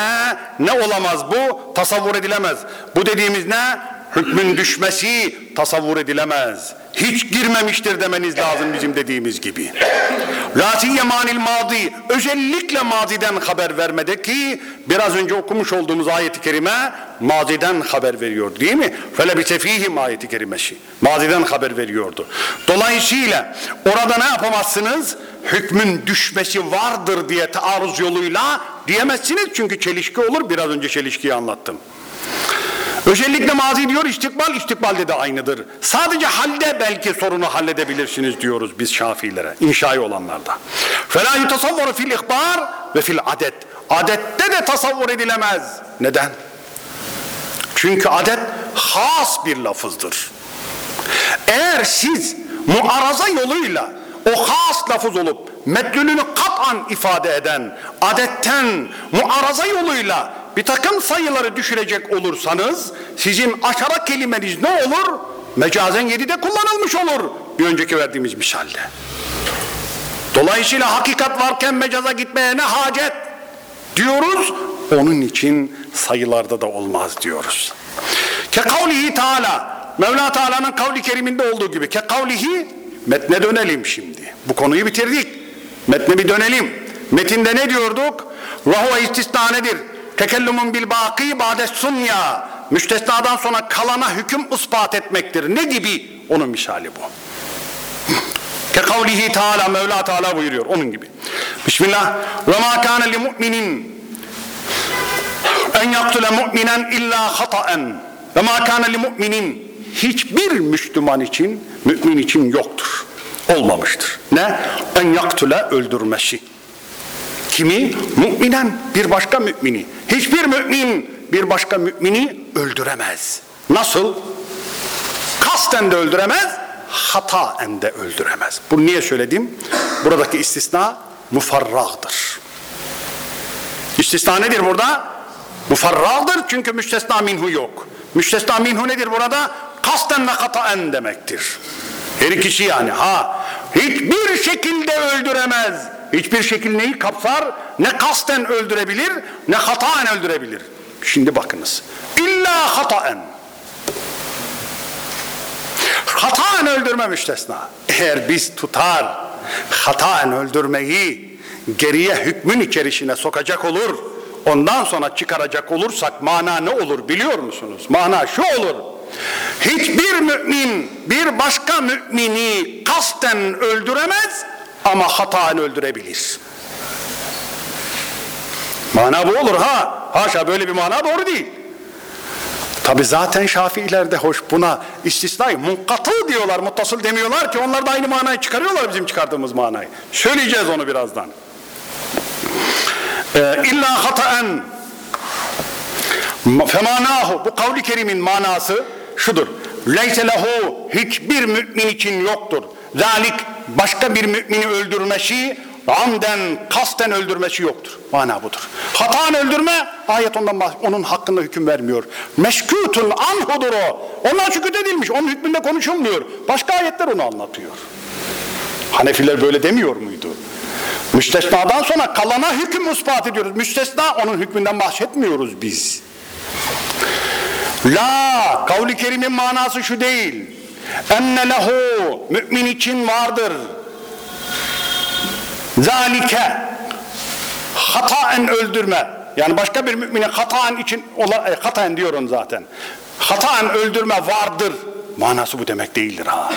ne olamaz bu? Tasavvur edilemez. Bu dediğimiz ne? Hükmün düşmesi tasavvur edilemez. Hiç girmemiştir demeniz lazım bizim dediğimiz gibi. La manil madi özellikle maziden haber vermede ki biraz önce okumuş olduğumuz ayeti kerime maziden haber veriyor değil mi? Fele bi tefihim ayeti kerimesi. Maziden haber veriyordu. Dolayısıyla orada ne yapamazsınız? Hükmün düşmesi vardır diye taarruz yoluyla diyemezsiniz çünkü çelişki olur. Biraz önce çelişkiyi anlattım. Özellikle mazi diyor istikbal, istikbalde de aynıdır. Sadece halde belki sorunu halledebilirsiniz diyoruz biz Şafiilere, inşai olanlarda. فَلَا يُتَصَوَّرُ fil ihbar ve fil adet. Adette de tasavvur edilemez. Neden? Çünkü adet has bir lafızdır. Eğer siz muaraza yoluyla o has lafız olup meddülünü kat'an ifade eden adetten muaraza yoluyla bir takım sayıları düşürecek olursanız sizin aşara kelimeniz ne olur? Mecazen yedide kullanılmış olur bir önceki verdiğimiz misalde. Dolayısıyla hakikat varken mecaza gitmeye ne hacet diyoruz. Onun için sayılarda da olmaz diyoruz. Ke kavlihi Teala Mevla Teala'nın kavli keriminde olduğu gibi ke kavlihi metne dönelim şimdi. Bu konuyu bitirdik. Metne bir dönelim. Metinde ne diyorduk? Ve huve istisna nedir? Tekellümun bil baki ba'des sunya. Müstesnadan sonra kalana hüküm ispat etmektir. Ne gibi? Onun misali bu. Ke kavlihi Teala Mevla Teala buyuruyor onun gibi. Bismillah. Ve ma kana li mu'minin en yaktule mu'minen illa hataen. Ve ma kana li mu'minin hiçbir Müslüman için, mümin için yoktur. Olmamıştır. Ne? En yaktule öldürmesi. Kimi? Müminen bir başka mümini. Hiçbir mümin bir başka mümini öldüremez. Nasıl? Kasten de öldüremez, hataen de öldüremez. Bunu niye söyledim? Buradaki istisna mufarrağdır. İstisna nedir burada? Mufarrağdır çünkü müstesna minhu yok. Müstesna minhu nedir burada? Kasten ve hataen demektir. Her ikisi yani. Ha, hiçbir şekilde öldüremez. Hiçbir şekil neyi kapsar? Ne kasten öldürebilir, ne hataen öldürebilir. Şimdi bakınız. İlla hataen. Hataen öldürme müstesna. Eğer biz tutar hataen öldürmeyi geriye hükmün içerisine sokacak olur, ondan sonra çıkaracak olursak mana ne olur biliyor musunuz? Mana şu olur. Hiçbir mümin bir başka mümini kasten öldüremez ama hataen öldürebilir. Mana bu olur ha. Haşa böyle bir mana doğru değil. Tabi zaten Şafiiler de hoş buna istisnai munkatı diyorlar, muttasıl demiyorlar ki onlar da aynı manayı çıkarıyorlar bizim çıkardığımız manayı. Söyleyeceğiz onu birazdan. Ee, illa hataen femanahu bu kavli kerimin manası şudur. Leyse lehu hiçbir mümin için yoktur. Zalik başka bir mümini öldürmesi amden kasten öldürmesi yoktur. Mana budur. Hatan öldürme ayet ondan onun hakkında hüküm vermiyor. Meşkutun anhudur o. Ondan sükut edilmiş. Onun hükmünde konuşulmuyor. Başka ayetler onu anlatıyor. Hanefiler böyle demiyor muydu? Müstesnadan sonra kalana hüküm ispat ediyoruz. Müstesna onun hükmünden bahsetmiyoruz biz. La kavli kerimin manası şu değil. Enne lehu mümin için vardır. Zalike hataen öldürme. Yani başka bir mümine hataen için e, hataen diyorum zaten. Hataen öldürme vardır. Manası bu demek değildir ha.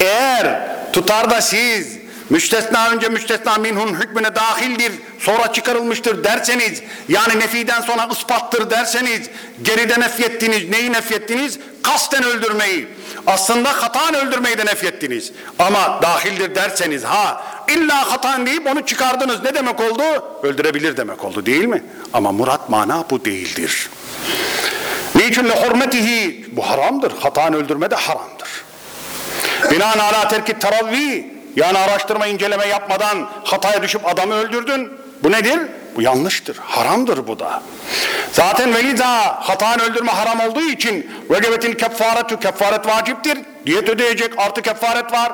Eğer tutar da siz müstesna önce müstesna minhun hükmüne dahildir sonra çıkarılmıştır derseniz yani nefiden sonra ispattır derseniz geride nefyettiniz neyi nefyettiniz kasten öldürmeyi aslında hatan öldürmeyi de nefyettiniz. Ama dahildir derseniz ha illa hatan deyip onu çıkardınız. Ne demek oldu? Öldürebilir demek oldu değil mi? Ama murat mana bu değildir. Niçin? Le hurmetihi. Bu haramdır. Hatan öldürme de haramdır. Binaen ala terki teravvi yani araştırma inceleme yapmadan hataya düşüp adamı öldürdün. Bu nedir? Bu yanlıştır. Haramdır bu da. Zaten veliza hatan öldürme haram olduğu için vegebetil kefaretü kefaret vaciptir. Diyet ödeyecek artı kefaret var.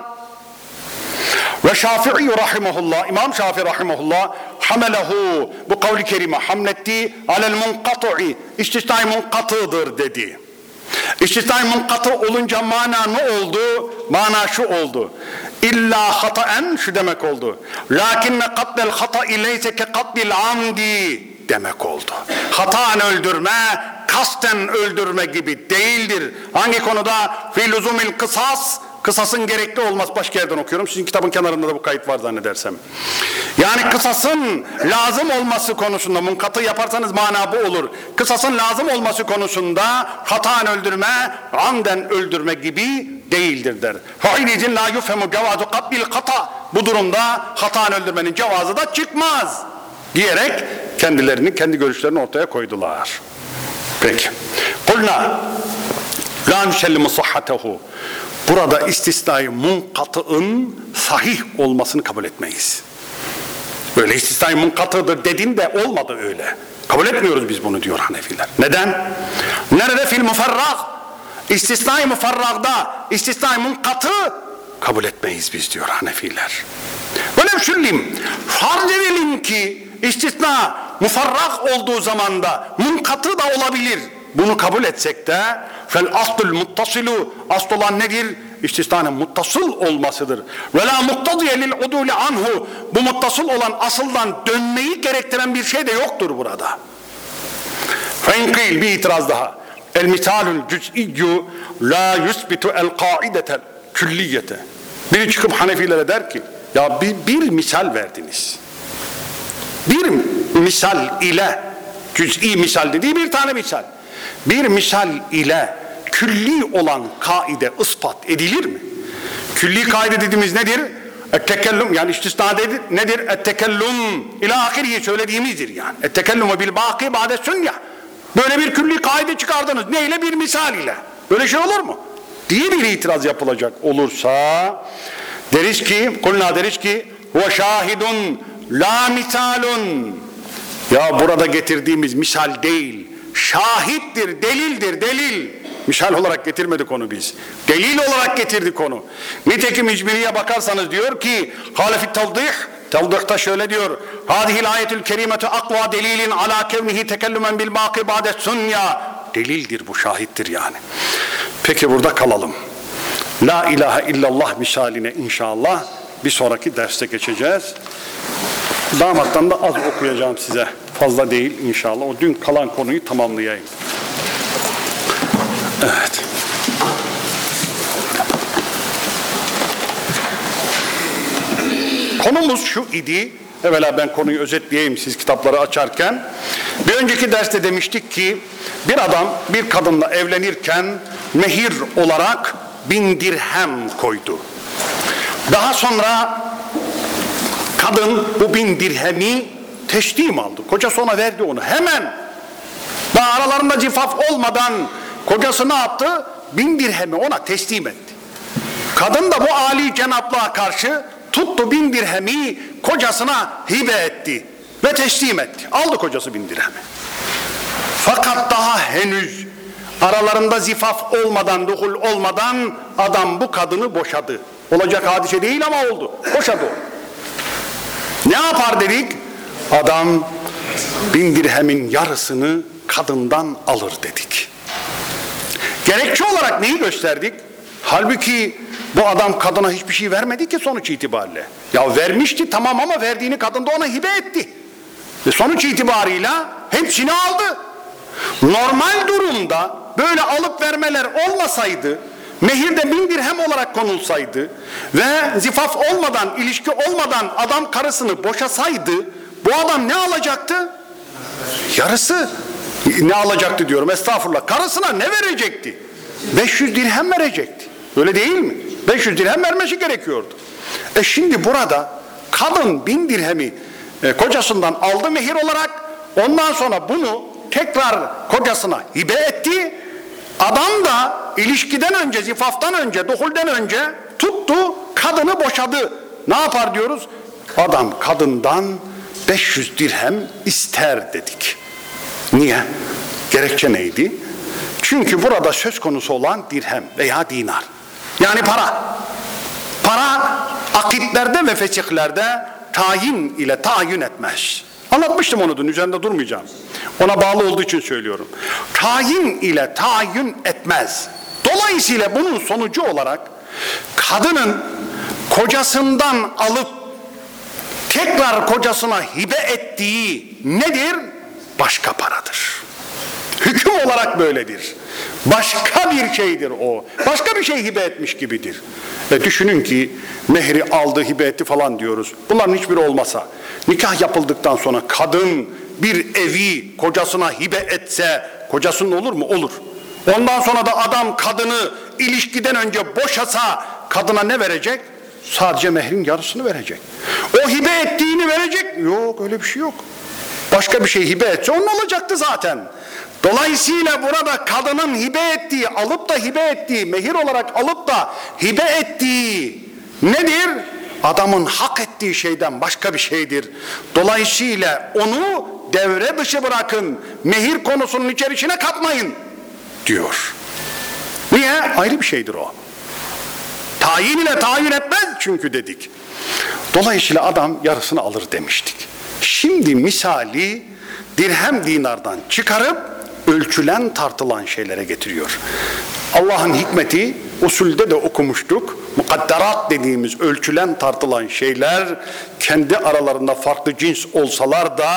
Ve Şafii rahimahullah, İmam Şafii rahimahullah hamelehu bu kavli kerime hamletti alel munkat'i istisnai munkatıdır dedi. İstisnai munkatı olunca mana ne oldu? Mana şu oldu. İlla hataen şu demek oldu. Lakinne katlel hata ileyse ke katlil amdi demek oldu. Hataen öldürme, kasten öldürme gibi değildir. Hangi konuda? Fi lüzumil kısas, kısasın gerekli olmaz. Başka yerden okuyorum. Sizin kitabın kenarında da bu kayıt var zannedersem. Yani kısasın lazım olması konusunda munkatı yaparsanız mana bu olur. Kısasın lazım olması konusunda hataen öldürme, amden öldürme gibi değildir der. Fa'ilicin la yufhemu cevazu katbil kata. Bu durumda hataen öldürmenin cevazı da çıkmaz diyerek kendilerini, kendi görüşlerini ortaya koydular. Peki. Kulna la nüsellimu sahhatehu. Burada istisnai munkatığın sahih olmasını kabul etmeyiz. Böyle istisnai munkatıdır dedin de olmadı öyle. Kabul etmiyoruz biz bunu diyor Hanefiler. Neden? Nerede fil mufarrag? İstisnai mufarragda istisnai munkatı kabul etmeyiz biz diyor Hanefiler. Böyle şüllim. Farz edelim ki istisna mufarrag olduğu zamanda munkatı da olabilir. Bunu kabul etsek de fel aslul muttasilu asıl olan nedir? İstisnanın muttasıl olmasıdır. Ve la muktadiye lil uduli anhu bu muttasıl olan asıldan dönmeyi gerektiren bir şey de yoktur burada. Fenkil bir itiraz daha. El misalul cüz'iyyu la yusbitu el kaidetel külliyete. Biri çıkıp Hanefilere der ki ya bir, bir misal verdiniz. Bir misal ile cüz'i misal dediği bir tane misal. Bir misal ile külli olan kaide ispat edilir mi? Külli kaide dediğimiz nedir? Ettekellüm yani istisna nedir? Ettekellüm ila ahiriye söylediğimizdir yani. Ettekellüm bil baki ba'de sünnya. Böyle bir külli kaide çıkardınız. Neyle? Bir misal ile. Böyle şey olur mu? diye bir itiraz yapılacak olursa deriz ki, kulna deriz ki ve şahidun la misalun ya burada getirdiğimiz misal değil şahittir, delildir, delil misal olarak getirmedik onu biz delil olarak getirdik onu nitekim İcbiri'ye bakarsanız diyor ki halefit tavdih Tevdihta şöyle diyor. Hadihil ayetül kerimetu akva delilin ala kevnihi tekellümen bil baki ba'de sunya. Delildir bu şahittir yani. Peki burada kalalım. La ilahe illallah misaline inşallah bir sonraki derste geçeceğiz. Damattan da az okuyacağım size. Fazla değil inşallah. O dün kalan konuyu tamamlayayım. Evet. Konumuz şu idi. Evvela ben konuyu özetleyeyim siz kitapları açarken. Bir önceki derste demiştik ki bir adam bir kadınla evlenirken mehir olarak bin dirhem koydu. Daha sonra kadın bu bin dirhemi teslim aldı. Kocası ona verdi onu hemen. Daha aralarında cifaf olmadan kocası ne yaptı? Bin dirhemi ona teslim etti. Kadın da bu âli cenaplığa karşı tuttu bin dirhemi kocasına hibe etti ve teslim etti. Aldı kocası bin dirhemi. Fakat daha henüz aralarında zifaf olmadan, duhul olmadan adam bu kadını boşadı. Olacak hadise değil ama oldu. Boşadı onu. Ne yapar dedik? Adam bin dirhemin yarısını kadından alır dedik. Gerekçe olarak neyi gösterdik? Halbuki bu adam kadına hiçbir şey vermedi ki sonuç itibariyle. Ya vermişti tamam ama verdiğini kadın da ona hibe etti. Ve sonuç itibarıyla hepsini aldı. Normal durumda böyle alıp vermeler olmasaydı, mehirde bin dirhem olarak konulsaydı ve zifaf olmadan, ilişki olmadan adam karısını boşasaydı, bu adam ne alacaktı? Yarısı. Ne alacaktı diyorum estağfurullah. Karısına ne verecekti? 500 dirhem verecekti. Öyle değil mi? 500 dirhem vermesi gerekiyordu. E şimdi burada kadın bin dirhemi e, kocasından aldı mehir olarak ondan sonra bunu tekrar kocasına hibe etti. Adam da ilişkiden önce, zifaftan önce, duhulden önce tuttu, kadını boşadı. Ne yapar diyoruz? Adam kadından 500 dirhem ister dedik. Niye? Gerekçe neydi? Çünkü burada söz konusu olan dirhem veya dinar. Yani para. Para akitlerde ve fesihlerde tayin ile tayin etmez. Anlatmıştım onu dün üzerinde durmayacağım. Ona bağlı olduğu için söylüyorum. Tayin ile tayin etmez. Dolayısıyla bunun sonucu olarak kadının kocasından alıp tekrar kocasına hibe ettiği nedir? Başka paradır. Hüküm olarak böyledir. Başka bir şeydir o. Başka bir şey hibe etmiş gibidir. Ve düşünün ki mehri aldı, hibe etti falan diyoruz. Bunların hiçbiri olmasa, nikah yapıldıktan sonra kadın bir evi kocasına hibe etse, kocasının olur mu? Olur. Ondan sonra da adam kadını ilişkiden önce boşasa, kadına ne verecek? Sadece mehrin yarısını verecek. O hibe ettiğini verecek. Yok öyle bir şey yok. Başka bir şey hibe etse onun olacaktı zaten. Dolayısıyla burada kadının hibe ettiği, alıp da hibe ettiği, mehir olarak alıp da hibe ettiği nedir? Adamın hak ettiği şeyden başka bir şeydir. Dolayısıyla onu devre dışı bırakın, mehir konusunun içerisine katmayın diyor. Niye? Ayrı bir şeydir o. Tayin ile tayin etmez çünkü dedik. Dolayısıyla adam yarısını alır demiştik. Şimdi misali dirhem dinardan çıkarıp ölçülen tartılan şeylere getiriyor. Allah'ın hikmeti usulde de okumuştuk. Mukadderat dediğimiz ölçülen tartılan şeyler kendi aralarında farklı cins olsalar da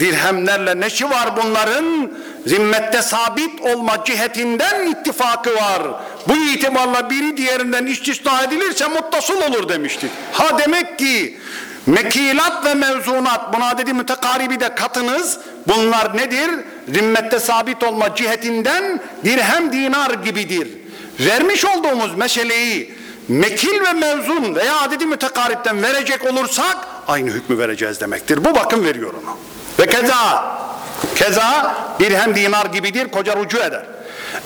dirhemlerle neşi var bunların? Zimmette sabit olma cihetinden ittifakı var. Bu itibarla biri diğerinden istisna edilirse muttasıl olur demiştik. Ha demek ki mekilat ve mevzunat buna dedi mütekaribi de katınız. Bunlar nedir? Zimmette sabit olma cihetinden dirhem dinar gibidir. Vermiş olduğumuz meseleyi mekil ve mevzun veya adedi mütekaripten verecek olursak aynı hükmü vereceğiz demektir. Bu bakım veriyor onu. Ve keza keza dirhem dinar gibidir koca rucu eder.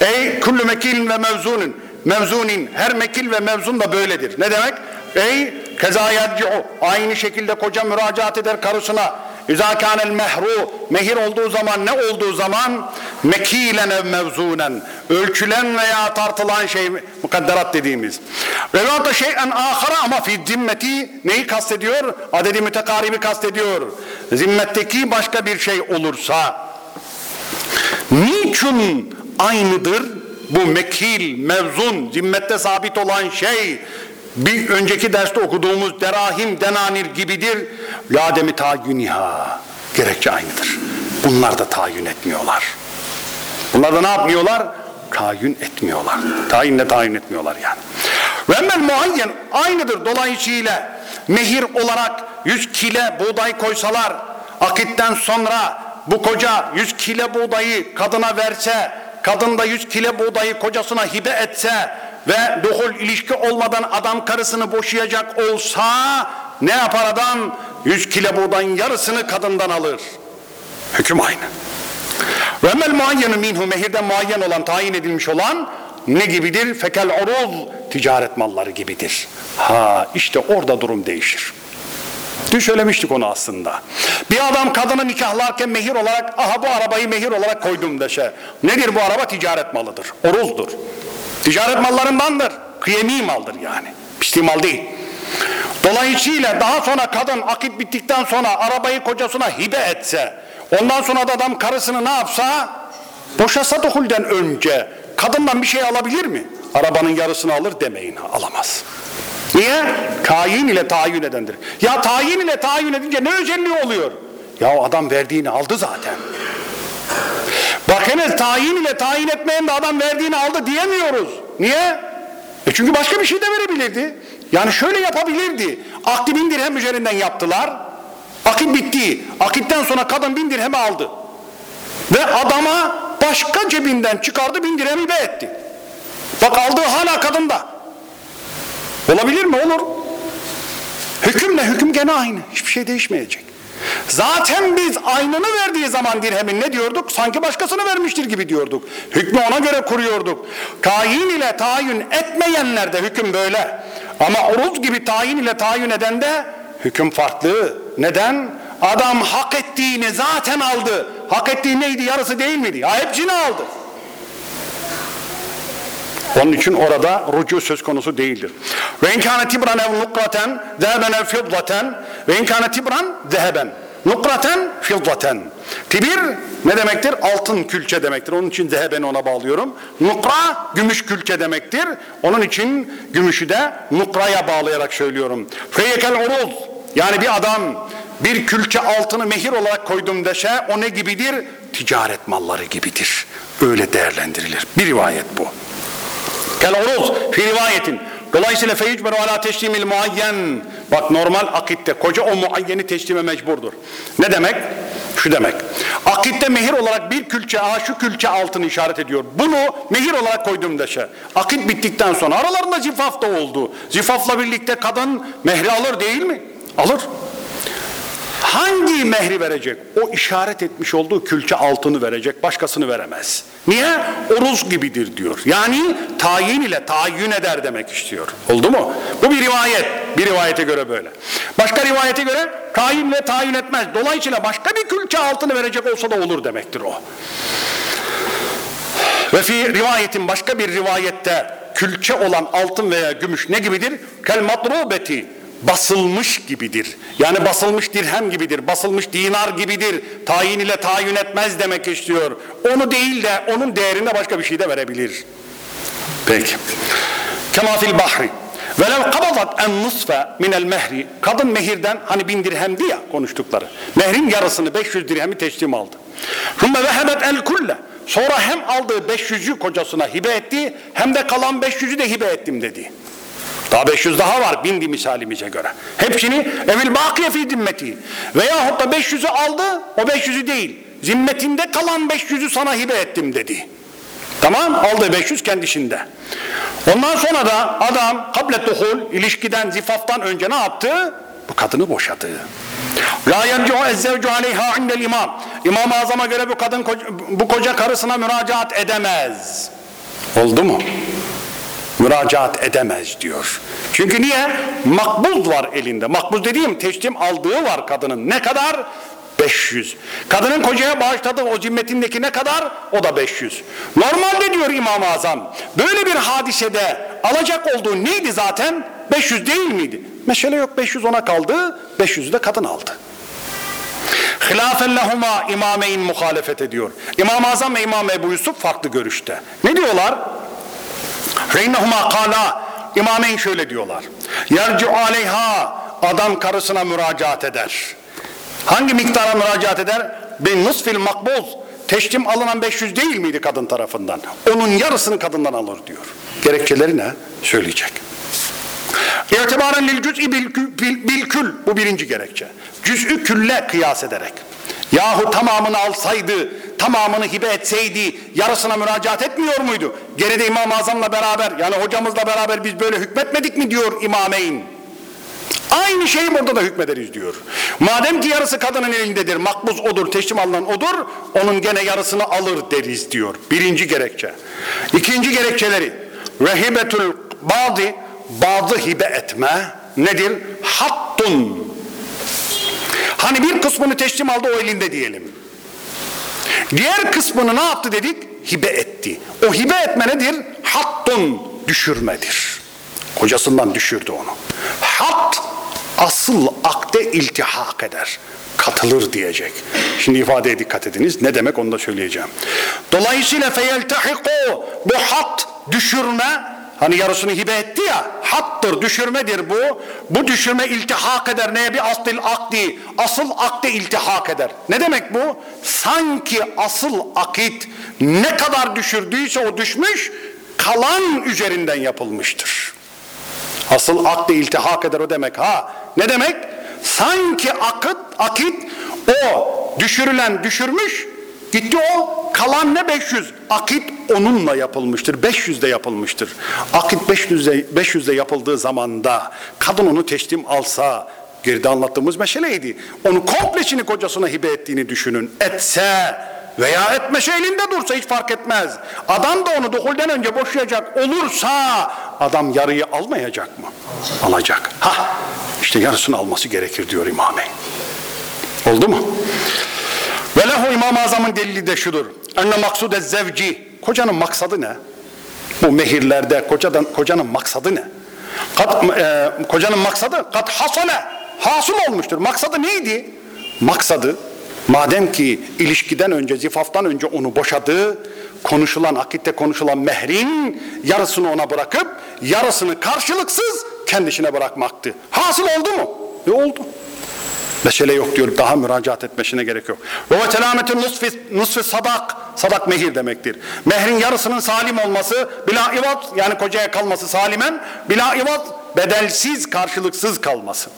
Ey kullu mekilin ve mevzunun mevzunin her mekil ve mevzun da böyledir. Ne demek? Ey keza o aynı şekilde koca müracaat eder karısına İzâ kânel mehru mehir olduğu zaman ne olduğu zaman mekilen ev mevzunen ölçülen veya tartılan şey mukadderat dediğimiz. Ve da şeyen ahara ama fi zimmeti neyi kastediyor? Adedi mütekaribi kastediyor. Zimmetteki başka bir şey olursa niçin aynıdır bu mekil, mevzun, zimmette sabit olan şey bir önceki derste okuduğumuz derahim denanir gibidir. Lademi tayyüniha. Gerekçe aynıdır. Bunlar da tayin etmiyorlar. Bunlar da ne yapmıyorlar? Tayin etmiyorlar. Tayinle tayin etmiyorlar yani. Ve emmel muayyen aynıdır. Dolayısıyla mehir olarak 100 kile buğday koysalar akitten sonra bu koca 100 kile buğdayı kadına verse kadın da 100 kile buğdayı kocasına hibe etse ve duhul ilişki olmadan adam karısını boşayacak olsa ne yapar adam? 100 kilo buğdayın yarısını kadından alır. Hüküm aynı. Ve mel muayyenu minhu mehirden muayyen olan, tayin edilmiş olan ne gibidir? Fekel uruz ticaret malları gibidir. Ha işte orada durum değişir. Dün söylemiştik onu aslında. Bir adam kadını nikahlarken mehir olarak aha bu arabayı mehir olarak koydum dese. Nedir bu araba? Ticaret malıdır. Oruzdur. Ticaret mallarındandır. Kıyemi maldır yani. Pişti mal değil. Dolayısıyla daha sonra kadın akit bittikten sonra arabayı kocasına hibe etse, ondan sonra da adam karısını ne yapsa, boşasa dokulden önce kadından bir şey alabilir mi? Arabanın yarısını alır demeyin, alamaz. Niye? Tayin ile tayin edendir. Ya tayin ile tayin edince ne özelliği oluyor? Ya adam verdiğini aldı zaten. Bakınız tayin ile tayin etmeyen de adam verdiğini aldı diyemiyoruz. Niye? E çünkü başka bir şey de verebilirdi. Yani şöyle yapabilirdi. Akdi bin dirhem üzerinden yaptılar. Akit bitti. Akitten sonra kadın bin dirhemi aldı. Ve adama başka cebinden çıkardı bin dirhemi hibe etti. Bak aldığı hala kadında. Olabilir mi? Olur. Hükümle hüküm gene aynı. Hiçbir şey değişmeyecek. Zaten biz aynını verdiği zaman dirhemin ne diyorduk? Sanki başkasını vermiştir gibi diyorduk. Hükmü ona göre kuruyorduk. Tayin ile tayin etmeyenlerde hüküm böyle. Ama uruz gibi tayin ile tayin edende hüküm farklı. Neden? Adam hak ettiğini zaten aldı. Hak ettiği neydi? Yarısı değil miydi? Ya hepsini aldı. Onun için orada rucu söz konusu değildir. Ve inkâne tibran ev nukraten zeheben ev fiddaten ve inkâne tibran zeheben nukraten fiddaten. Tibir ne demektir? Altın külçe demektir. Onun için zehebeni ona bağlıyorum. Nukra gümüş külçe demektir. Onun için gümüşü de nukraya bağlayarak söylüyorum. Feyyekel uruz yani bir adam bir külçe altını mehir olarak koydum deşe o ne gibidir? Ticaret malları gibidir. Öyle değerlendirilir. Bir rivayet bu. Kel uruz fi rivayetin. Dolayısıyla feyücberu ala teşlimil muayyen. Bak normal akitte koca o muayyeni teşlime mecburdur. Ne demek? Şu demek. Akitte mehir olarak bir külçe, aha şu külçe altını işaret ediyor. Bunu mehir olarak koydum deşe. Akit bittikten sonra aralarında zifaf da oldu. Zifafla birlikte kadın mehri alır değil mi? Alır. Hangi mehri verecek? O işaret etmiş olduğu külçe altını verecek, başkasını veremez. Niye? Uruz gibidir diyor. Yani tayin ile tayin eder demek istiyor. Oldu mu? Bu bir rivayet. Bir rivayete göre böyle. Başka rivayete göre tayinle tayin etmez. Dolayısıyla başka bir külçe altını verecek olsa da olur demektir o. Ve fi rivayetin başka bir rivayette külçe olan altın veya gümüş ne gibidir? Kel matrubeti basılmış gibidir. Yani basılmış dirhem gibidir, basılmış dinar gibidir. Tayin ile tayin etmez demek istiyor. Onu değil de onun değerinde başka bir şey de verebilir. Peki. Kema fil bahri. Velev kabadat en nısfe minel mehri. Kadın mehirden hani bin dirhemdi ya konuştukları. Mehrin yarısını 500 dirhemi teslim aldı. Hümme vehebet el kulle. Sonra hem aldığı 500'ü kocasına hibe etti hem de kalan 500'ü de hibe ettim dedi. Daha 500 daha var bindi misalimize göre. Hepsini evil bakiye fi zimmeti. Veyahut da 500'ü aldı o 500'ü değil. Zimmetinde kalan 500'ü sana hibe ettim dedi. Tamam aldığı 500 kendisinde. Ondan sonra da adam kablet duhul ilişkiden zifaftan önce ne yaptı? Bu kadını boşadı. La yerci'u ezzevcu aleyha indel imam. İmam-ı Azam'a göre bu kadın bu koca karısına müracaat edemez. Oldu mu? Müracaat edemez diyor. Çünkü niye? Makbuz var elinde. Makbuz dediğim teslim aldığı var kadının. Ne kadar? 500. Kadının kocaya bağışladığı o zimmetindeki ne kadar? O da 500. Normalde diyor İmam-ı Azam böyle bir hadisede alacak olduğu neydi zaten? 500 değil miydi? Meşale yok 500 ona kaldı. 500'ü de kadın aldı. Hilafen lehuma imameyn muhalefet ediyor. İmam-ı Azam ve İmam Ebu Yusuf farklı görüşte. Ne diyorlar? Reynehuma kala imameyn şöyle diyorlar. Yercu aleyha adam karısına müracaat eder. Hangi miktara müracaat eder? Bin nusfil makbuz. Teşlim alınan 500 değil miydi kadın tarafından? Onun yarısını kadından alır diyor. Gerekçeleri ne? Söyleyecek. İtibaren lil cüz'i bil kül. Bu birinci gerekçe. Cüz'ü külle kıyas ederek. Yahu tamamını alsaydı, tamamını hibe etseydi yarısına müracaat etmiyor muydu? Geride İmam-ı Azam'la beraber yani hocamızla beraber biz böyle hükmetmedik mi diyor İmameyn. Aynı şeyi burada da hükmederiz diyor. Madem ki yarısı kadının elindedir, makbuz odur, teslim alınan odur, onun gene yarısını alır deriz diyor. Birinci gerekçe. İkinci gerekçeleri, rehibetül bazı, bazı hibe etme nedir? Hattun. Hani bir kısmını teslim aldı o elinde diyelim. Diğer kısmını ne yaptı dedik? Hibe etti. O hibe etme nedir? Hattun düşürmedir. Kocasından düşürdü onu. Hat asıl akde iltihak eder. Katılır diyecek. Şimdi ifadeye dikkat ediniz. Ne demek onu da söyleyeceğim. Dolayısıyla feyeltehiku bu hat düşürme Hani yarısını hibe etti ya, hattır, düşürmedir bu. Bu düşürme iltihak eder. Neye? Bir asıl akdi. Asıl akde iltihak eder. Ne demek bu? Sanki asıl akit ne kadar düşürdüyse o düşmüş, kalan üzerinden yapılmıştır. Asıl akde iltihak eder o demek. Ha, ne demek? Sanki akıt, akit o düşürülen düşürmüş, Gitti o kalan ne 500? Akit onunla yapılmıştır. 500'de yapılmıştır. Akit 500'de 500'de yapıldığı zamanda kadın onu teslim alsa geride anlattığımız meseleydi. Onu kompleçini kocasına hibe ettiğini düşünün. Etse veya etmese elinde dursa hiç fark etmez. Adam da onu dukulden önce boşayacak olursa adam yarıyı almayacak mı? Alacak. Ha işte yarısını alması gerekir diyor İmam Bey. Oldu mu? Ve lehu İmam-ı Azam'ın delili de şudur. Enne maksude zevci. Kocanın maksadı ne? Bu mehirlerde kocadan, kocanın maksadı ne? Kat, e, kocanın maksadı kat hasale. Hasıl olmuştur. Maksadı neydi? maksadı madem ki ilişkiden önce, zifaftan önce onu boşadı, konuşulan, akitte konuşulan mehrin yarısını ona bırakıp yarısını karşılıksız kendisine bırakmaktı. Hasıl oldu mu? E oldu. Mesele yok diyor. Daha müracaat etmesine gerek yok. Ve selametün nusfi, nusfi sadak. Sadak mehir demektir. Mehrin yarısının salim olması bila ivat yani kocaya kalması salimen bila ivat bedelsiz karşılıksız kalması.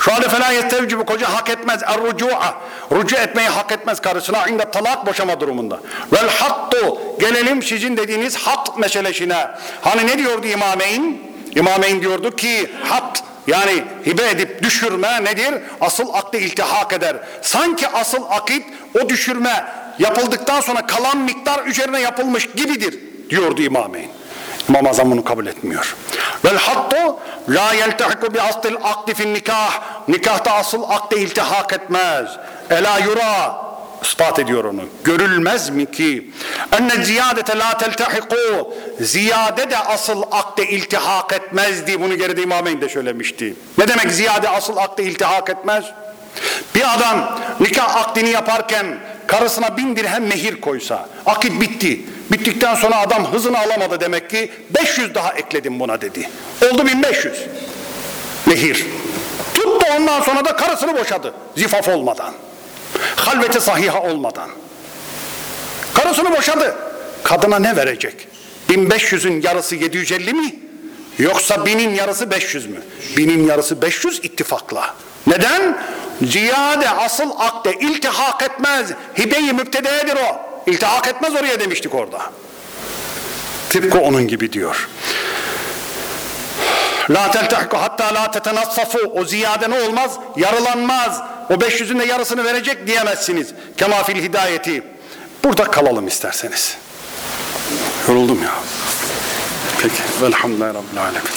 Şu halde fela yestevcibu koca hak etmez er-rucu'a. Rucu etmeyi hak etmez karısına inde talak boşama durumunda. Vel hattu gelelim sizin dediğiniz hat meselesine. Hani ne diyordu İmameyn? İmameyn diyordu ki hat yani hibe edip düşürme nedir? Asıl akde iltihak eder. Sanki asıl akit o düşürme yapıldıktan sonra kalan miktar üzerine yapılmış gibidir diyordu İmameyn. İmam Azam bunu kabul etmiyor. Vel hattu la yeltehiku bi aslil akdi fin nikah. Nikahta asıl akde iltihak etmez. Ela yura ispat ediyor onu. Görülmez mi ki? Enne ziyadete la teltehiku. Ziyade de asıl akde iltihak etmezdi. Bunu geride İmameyn de söylemişti. Ne demek ziyade asıl akde iltihak etmez? Bir adam nikah akdini yaparken karısına bin dirhem mehir koysa, akit bitti. Bittikten sonra adam hızını alamadı demek ki 500 daha ekledim buna dedi. Oldu 1500 mehir. Tuttu ondan sonra da karısını boşadı zifaf olmadan. Halveti sahiha olmadan. Karısını boşadı. Kadına ne verecek? 1500'ün yarısı 750 mi? Yoksa binin yarısı 500 mü? Binin yarısı 500 ittifakla. Neden? Ziyade asıl akde iltihak etmez. Hibe-i müptededir o. İltihak etmez oraya demiştik orada. Tıpkı onun gibi diyor. La teltahiku hatta la tetenassafu. O ziyade ne olmaz? Yarılanmaz. O 500'ün de yarısını verecek diyemezsiniz. Kema fil hidayeti. Burada kalalım isterseniz. Yoruldum ya. Peki. Velhamdülillahi Rabbil Alemin.